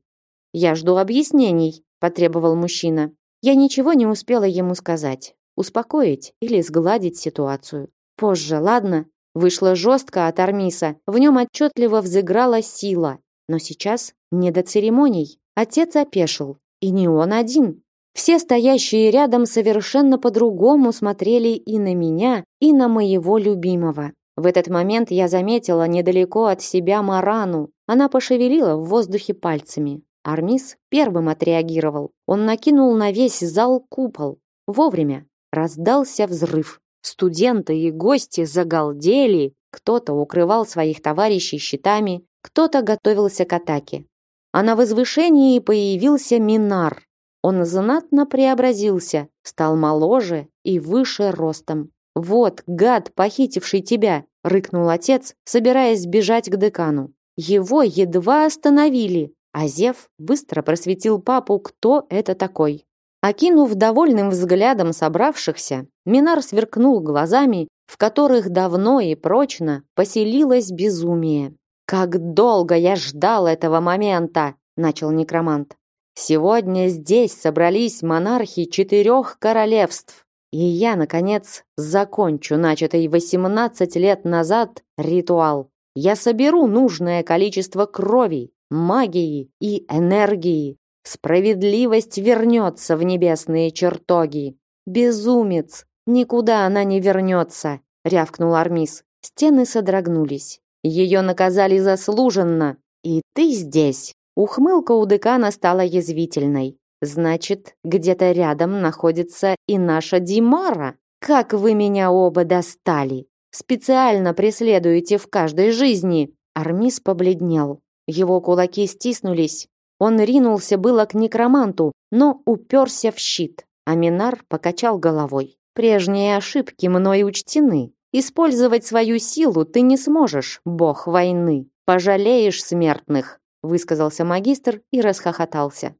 Speaker 1: Я жду объяснений, потребовал мужчина. Я ничего не успела ему сказать, успокоить или сгладить ситуацию. Позже, ладно? Вышло жестко от Армиса, в нем отчетливо взыграла сила. Но сейчас не до церемоний. Отец опешил, и не он один. Все стоящие рядом совершенно по-другому смотрели и на меня, и на моего любимого. В этот момент я заметила недалеко от себя Марану. Она пошевелила в воздухе пальцами. Армис первым отреагировал. Он накинул на весь зал купол. Вовремя раздался взрыв. Студенты и гости загалдели. Кто-то укрывал своих товарищей щитами, кто-то готовился к атаке. А на возвышении появился Минар, он знатно преобразился, стал моложе и выше ростом. «Вот, гад, похитивший тебя!» — рыкнул отец, собираясь бежать к декану. Его едва остановили, а Зев быстро просветил папу, кто это такой. Окинув довольным взглядом собравшихся, Минар сверкнул глазами, в которых давно и прочно поселилось безумие. «Как долго я ждал этого момента!» — начал некромант. Сегодня здесь собрались монархи четырех королевств, и я, наконец, закончу начатый 18 лет назад ритуал. Я соберу нужное количество крови, магии и энергии. Справедливость вернется в небесные чертоги. Безумец! Никуда она не вернется, рявкнул Армис. Стены содрогнулись. Ее наказали заслуженно. И ты здесь. Ухмылка у декана стала язвительной. Значит, где-то рядом находится и наша Димара. Как вы меня оба достали! Специально преследуете в каждой жизни. Армис побледнел. Его кулаки стиснулись. Он ринулся было к некроманту, но уперся в щит. Аминар покачал головой. Прежние ошибки мной учтены. Использовать свою силу ты не сможешь, бог войны. Пожалеешь смертных высказался магистр и расхохотался.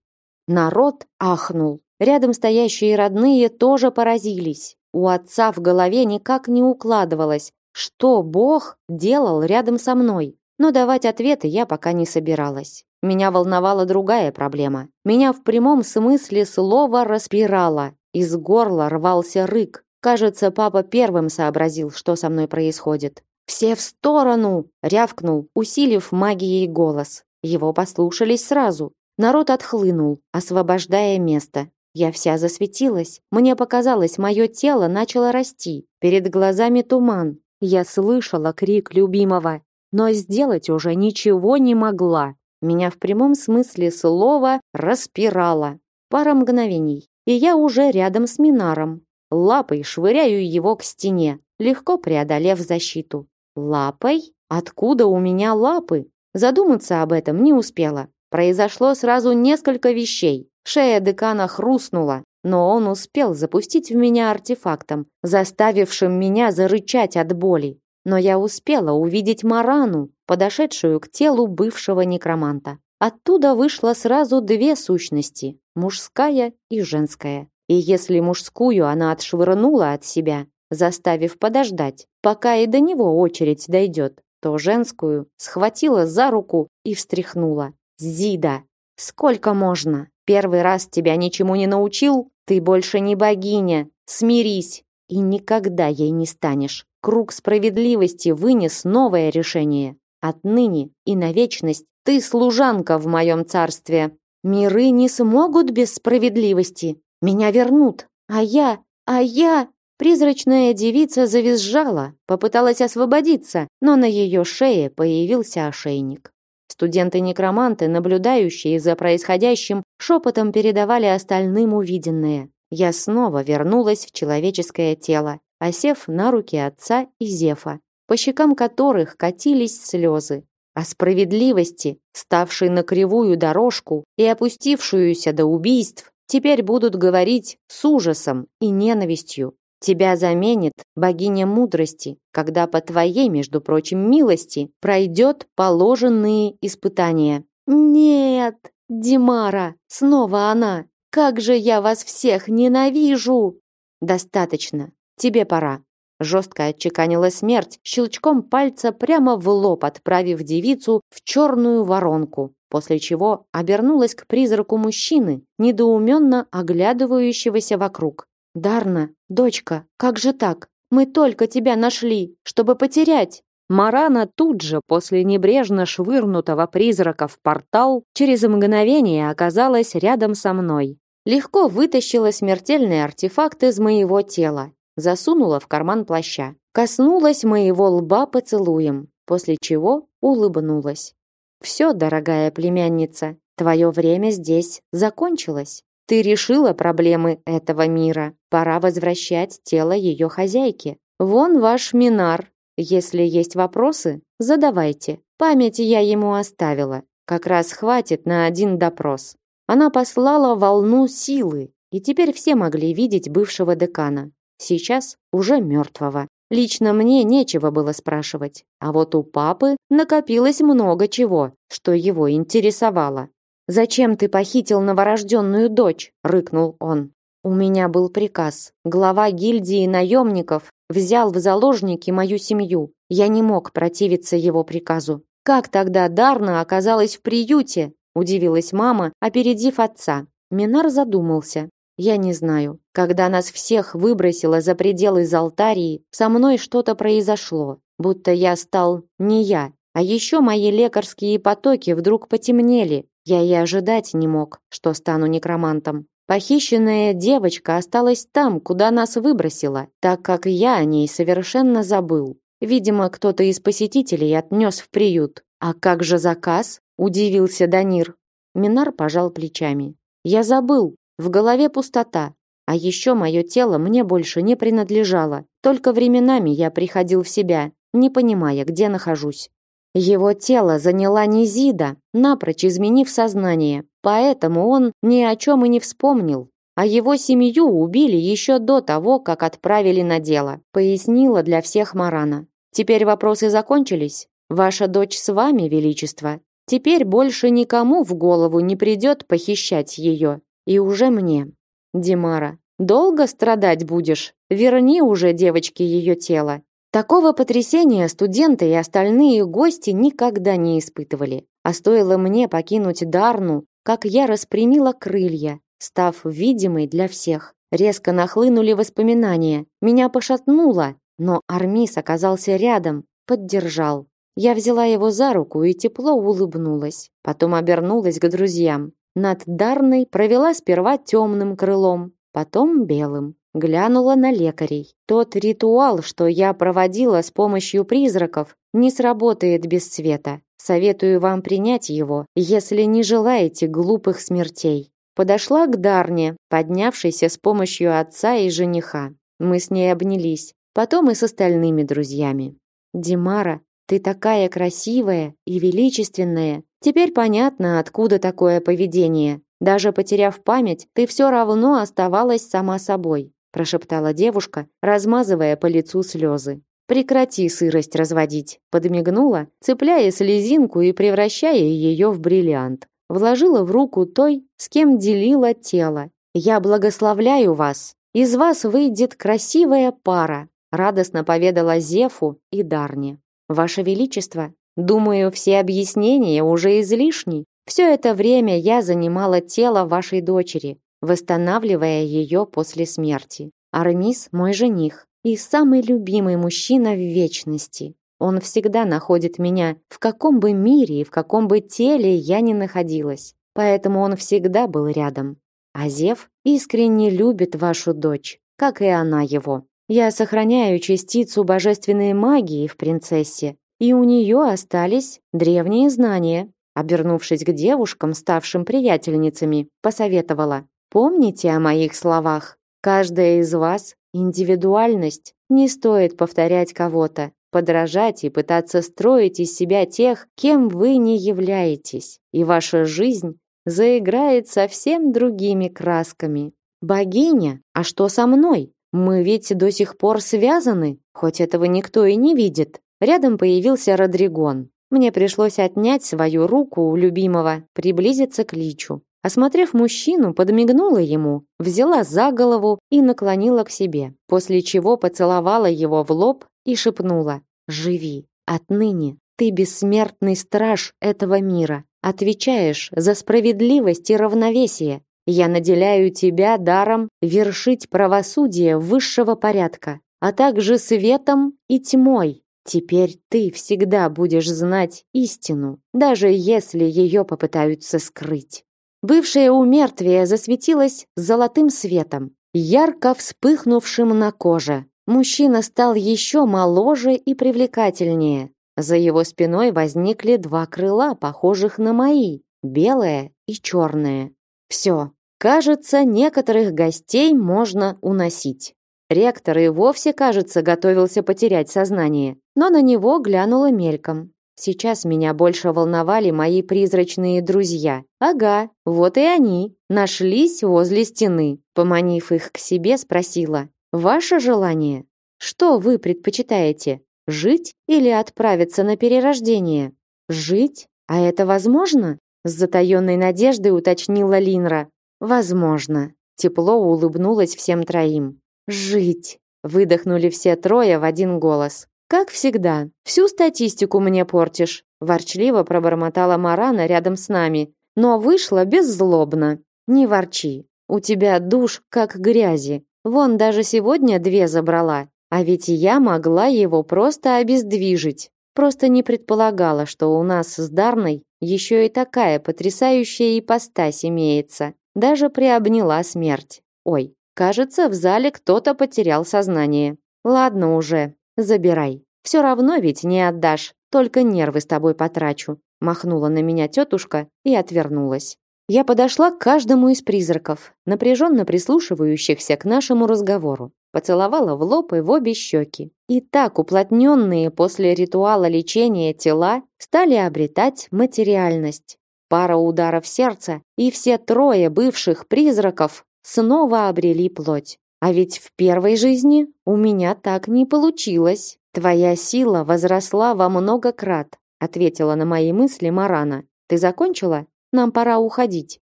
Speaker 1: Народ ахнул. Рядом стоящие родные тоже поразились. У отца в голове никак не укладывалось, что Бог делал рядом со мной. Но давать ответы я пока не собиралась. Меня волновала другая проблема. Меня в прямом смысле слова распирало. Из горла рвался рык. Кажется, папа первым сообразил, что со мной происходит. «Все в сторону!» — рявкнул, усилив магией голос. Его послушались сразу. Народ отхлынул, освобождая место. Я вся засветилась. Мне показалось, мое тело начало расти. Перед глазами туман. Я слышала крик любимого, но сделать уже ничего не могла. Меня в прямом смысле слова распирало. Пара мгновений, и я уже рядом с Минаром. Лапой швыряю его к стене, легко преодолев защиту. Лапой? Откуда у меня лапы? Задуматься об этом не успела. Произошло сразу несколько вещей. Шея декана хрустнула, но он успел запустить в меня артефактом, заставившим меня зарычать от боли. но я успела увидеть Марану, подошедшую к телу бывшего некроманта. Оттуда вышло сразу две сущности – мужская и женская. И если мужскую она отшвырнула от себя, заставив подождать, пока и до него очередь дойдет, то женскую схватила за руку и встряхнула. «Зида, сколько можно? Первый раз тебя ничему не научил? Ты больше не богиня. Смирись, и никогда ей не станешь. Круг справедливости вынес новое решение. Отныне и на вечность ты служанка в моем царстве. Миры не смогут без справедливости. Меня вернут. А я, а я... Призрачная девица завизжала, попыталась освободиться, но на ее шее появился ошейник. Студенты-некроманты, наблюдающие за происходящим, шепотом передавали остальным увиденное. Я снова вернулась в человеческое тело, осев на руки отца и Зефа, по щекам которых катились слезы. О справедливости, ставшей на кривую дорожку и опустившуюся до убийств, теперь будут говорить с ужасом и ненавистью. Тебя заменит богиня мудрости, когда по твоей, между прочим, милости пройдет положенные испытания. Нет, Димара, снова она. Как же я вас всех ненавижу! Достаточно. Тебе пора. Жестко отчеканила смерть, щелчком пальца прямо в лоб отправив девицу в черную воронку, после чего обернулась к призраку мужчины, недоуменно оглядывающегося вокруг. «Дарна, дочка, как же так? Мы только тебя нашли, чтобы потерять!» Марана тут же, после небрежно швырнутого призрака в портал, через мгновение оказалась рядом со мной. Легко вытащила смертельный артефакт из моего тела, засунула в карман плаща, коснулась моего лба поцелуем, после чего улыбнулась. «Все, дорогая племянница, твое время здесь закончилось. Ты решила проблемы этого мира. Пора возвращать тело ее хозяйке. Вон ваш Минар. Если есть вопросы, задавайте. Память я ему оставила. Как раз хватит на один допрос. Она послала волну силы, и теперь все могли видеть бывшего декана. Сейчас уже мертвого. Лично мне нечего было спрашивать, а вот у папы накопилось много чего, что его интересовало. «Зачем ты похитил новорожденную дочь?» — рыкнул он. «У меня был приказ. Глава гильдии наемников взял в заложники мою семью. Я не мог противиться его приказу. Как тогда Дарна оказалась в приюте?» — удивилась мама, опередив отца. Минар задумался. «Я не знаю. Когда нас всех выбросило за пределы Залтарии, со мной что-то произошло. Будто я стал не я. А еще мои лекарские потоки вдруг потемнели, я и ожидать не мог, что стану некромантом. Похищенная девочка осталась там, куда нас выбросила, так как я о ней совершенно забыл. Видимо, кто-то из посетителей отнес в приют. А как же заказ? удивился Данир. Минар пожал плечами. Я забыл. В голове пустота. А еще мое тело мне больше не принадлежало. Только временами я приходил в себя, не понимая, где нахожусь. Его тело заняла Низида, напрочь изменив сознание, поэтому он ни о чем и не вспомнил. А его семью убили еще до того, как отправили на дело, пояснила для всех Марана. Теперь вопросы закончились. Ваша дочь с вами, величество. Теперь больше никому в голову не придет похищать ее. И уже мне. Димара, долго страдать будешь? Верни уже девочке ее тело. Такого потрясения студенты и остальные гости никогда не испытывали. А стоило мне покинуть Дарну, как я распрямила крылья, став видимой для всех. Резко нахлынули воспоминания. Меня пошатнуло, но Армис оказался рядом, поддержал. Я взяла его за руку и тепло улыбнулась. Потом обернулась к друзьям. Над Дарной провела сперва темным крылом, потом белым. Глянула на лекарей. Тот ритуал, что я проводила с помощью призраков, не сработает без света. Советую вам принять его, если не желаете глупых смертей. Подошла к Дарне, поднявшейся с помощью отца и жениха. Мы с ней обнялись, потом и с остальными друзьями. Димара, ты такая красивая и величественная. Теперь понятно, откуда такое поведение. Даже потеряв память, ты все равно оставалась сама собой прошептала девушка, размазывая по лицу слезы. Прекрати сырость разводить, подмигнула, цепляя слезинку и превращая ее в бриллиант. Вложила в руку той, с кем делила тело. Я благословляю вас. Из вас выйдет красивая пара, радостно поведала Зефу и Дарне. Ваше величество, думаю, все объяснения уже излишни. Все это время я занимала тело вашей дочери, восстанавливая ее после смерти. Армис мой жених и самый любимый мужчина в вечности. Он всегда находит меня, в каком бы мире и в каком бы теле я ни находилась. Поэтому он всегда был рядом. Азев искренне любит вашу дочь, как и она его. Я сохраняю частицу божественной магии в принцессе, и у нее остались древние знания. Обернувшись к девушкам, ставшим приятельницами, посоветовала: "Помните о моих словах. Каждая из вас индивидуальность. Не стоит повторять кого-то, подражать и пытаться строить из себя тех, кем вы не являетесь. И ваша жизнь заиграет совсем другими красками. Богиня, а что со мной? Мы ведь до сих пор связаны, хоть этого никто и не видит. Рядом появился Родригон. Мне пришлось отнять свою руку у любимого, приблизиться к Личу. Осмотрев мужчину, подмигнула ему, взяла за голову и наклонила к себе, после чего поцеловала его в лоб и шепнула «Живи, отныне ты бессмертный страж этого мира, отвечаешь за справедливость и равновесие. Я наделяю тебя даром вершить правосудие высшего порядка, а также светом и тьмой, Теперь ты всегда будешь знать истину, даже если ее попытаются скрыть. Бывшее умертвие засветилось золотым светом, ярко вспыхнувшим на коже. Мужчина стал еще моложе и привлекательнее. За его спиной возникли два крыла, похожих на мои, белое и черное. Все, кажется, некоторых гостей можно уносить. Ректор и вовсе, кажется, готовился потерять сознание, но на него глянула мельком. Сейчас меня больше волновали мои призрачные друзья. Ага, вот и они, нашлись возле стены. Поманив их к себе, спросила: "Ваше желание? Что вы предпочитаете? Жить или отправиться на перерождение?" "Жить? А это возможно?" с затаённой надеждой уточнила Линра. "Возможно", тепло улыбнулась всем троим. Жить, выдохнули все трое в один голос. Как всегда, всю статистику мне портишь, ворчливо пробормотала Марана рядом с нами, но вышла беззлобно. Не ворчи. У тебя душ как грязи. Вон даже сегодня две забрала, а ведь я могла его просто обездвижить. Просто не предполагала, что у нас с Дарной еще и такая потрясающая ипостась имеется. Даже приобняла смерть. Ой, кажется, в зале кто-то потерял сознание. Ладно уже, Забирай. Все равно ведь не отдашь, только нервы с тобой потрачу. Махнула на меня тетушка и отвернулась. Я подошла к каждому из призраков, напряженно прислушивающихся к нашему разговору. Поцеловала в лоб и в обе щеки. И так уплотненные после ритуала лечения тела стали обретать материальность. Пара ударов сердца, и все трое бывших призраков снова обрели плоть. А ведь в первой жизни у меня так не получилось. Твоя сила возросла во много крат, ответила на мои мысли Марана. Ты закончила? Нам пора уходить.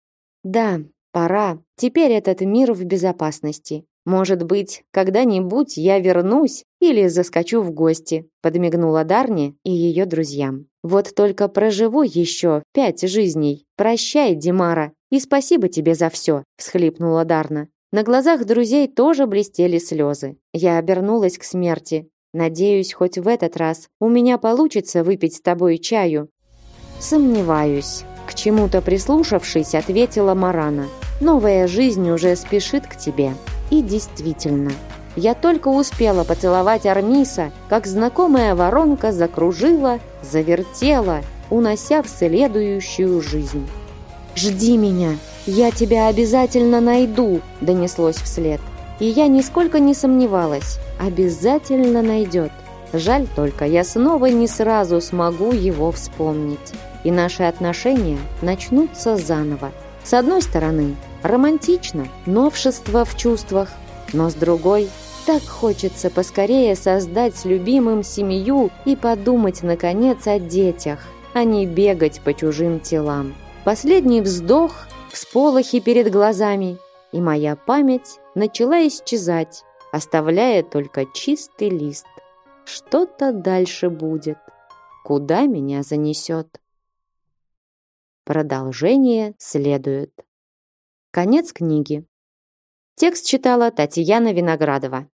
Speaker 1: Да, пора. Теперь этот мир в безопасности. Может быть, когда-нибудь я вернусь или заскочу в гости, подмигнула Дарни и ее друзьям. Вот только проживу еще пять жизней. Прощай, Димара, и спасибо тебе за все, всхлипнула Дарна. На глазах друзей тоже блестели слезы. Я обернулась к смерти. Надеюсь, хоть в этот раз у меня получится выпить с тобой чаю. Сомневаюсь. К чему-то прислушавшись, ответила Марана. Новая жизнь уже спешит к тебе. И действительно, я только успела поцеловать Армиса, как знакомая воронка закружила, завертела, унося в следующую жизнь. «Жди меня!» «Я тебя обязательно найду», — донеслось вслед. И я нисколько не сомневалась. Обязательно найдет. Жаль только, я снова не сразу смогу его вспомнить. И наши отношения начнутся заново. С одной стороны, романтично, новшество в чувствах, но с другой, Так хочется поскорее создать с любимым семью и подумать, наконец, о детях, а не бегать по чужим телам. Последний вздох, всполохи перед глазами, и моя память начала исчезать, оставляя только чистый лист. Что-то дальше будет. Куда меня занесет? Продолжение следует. Конец книги. Текст читала Татьяна Виноградова.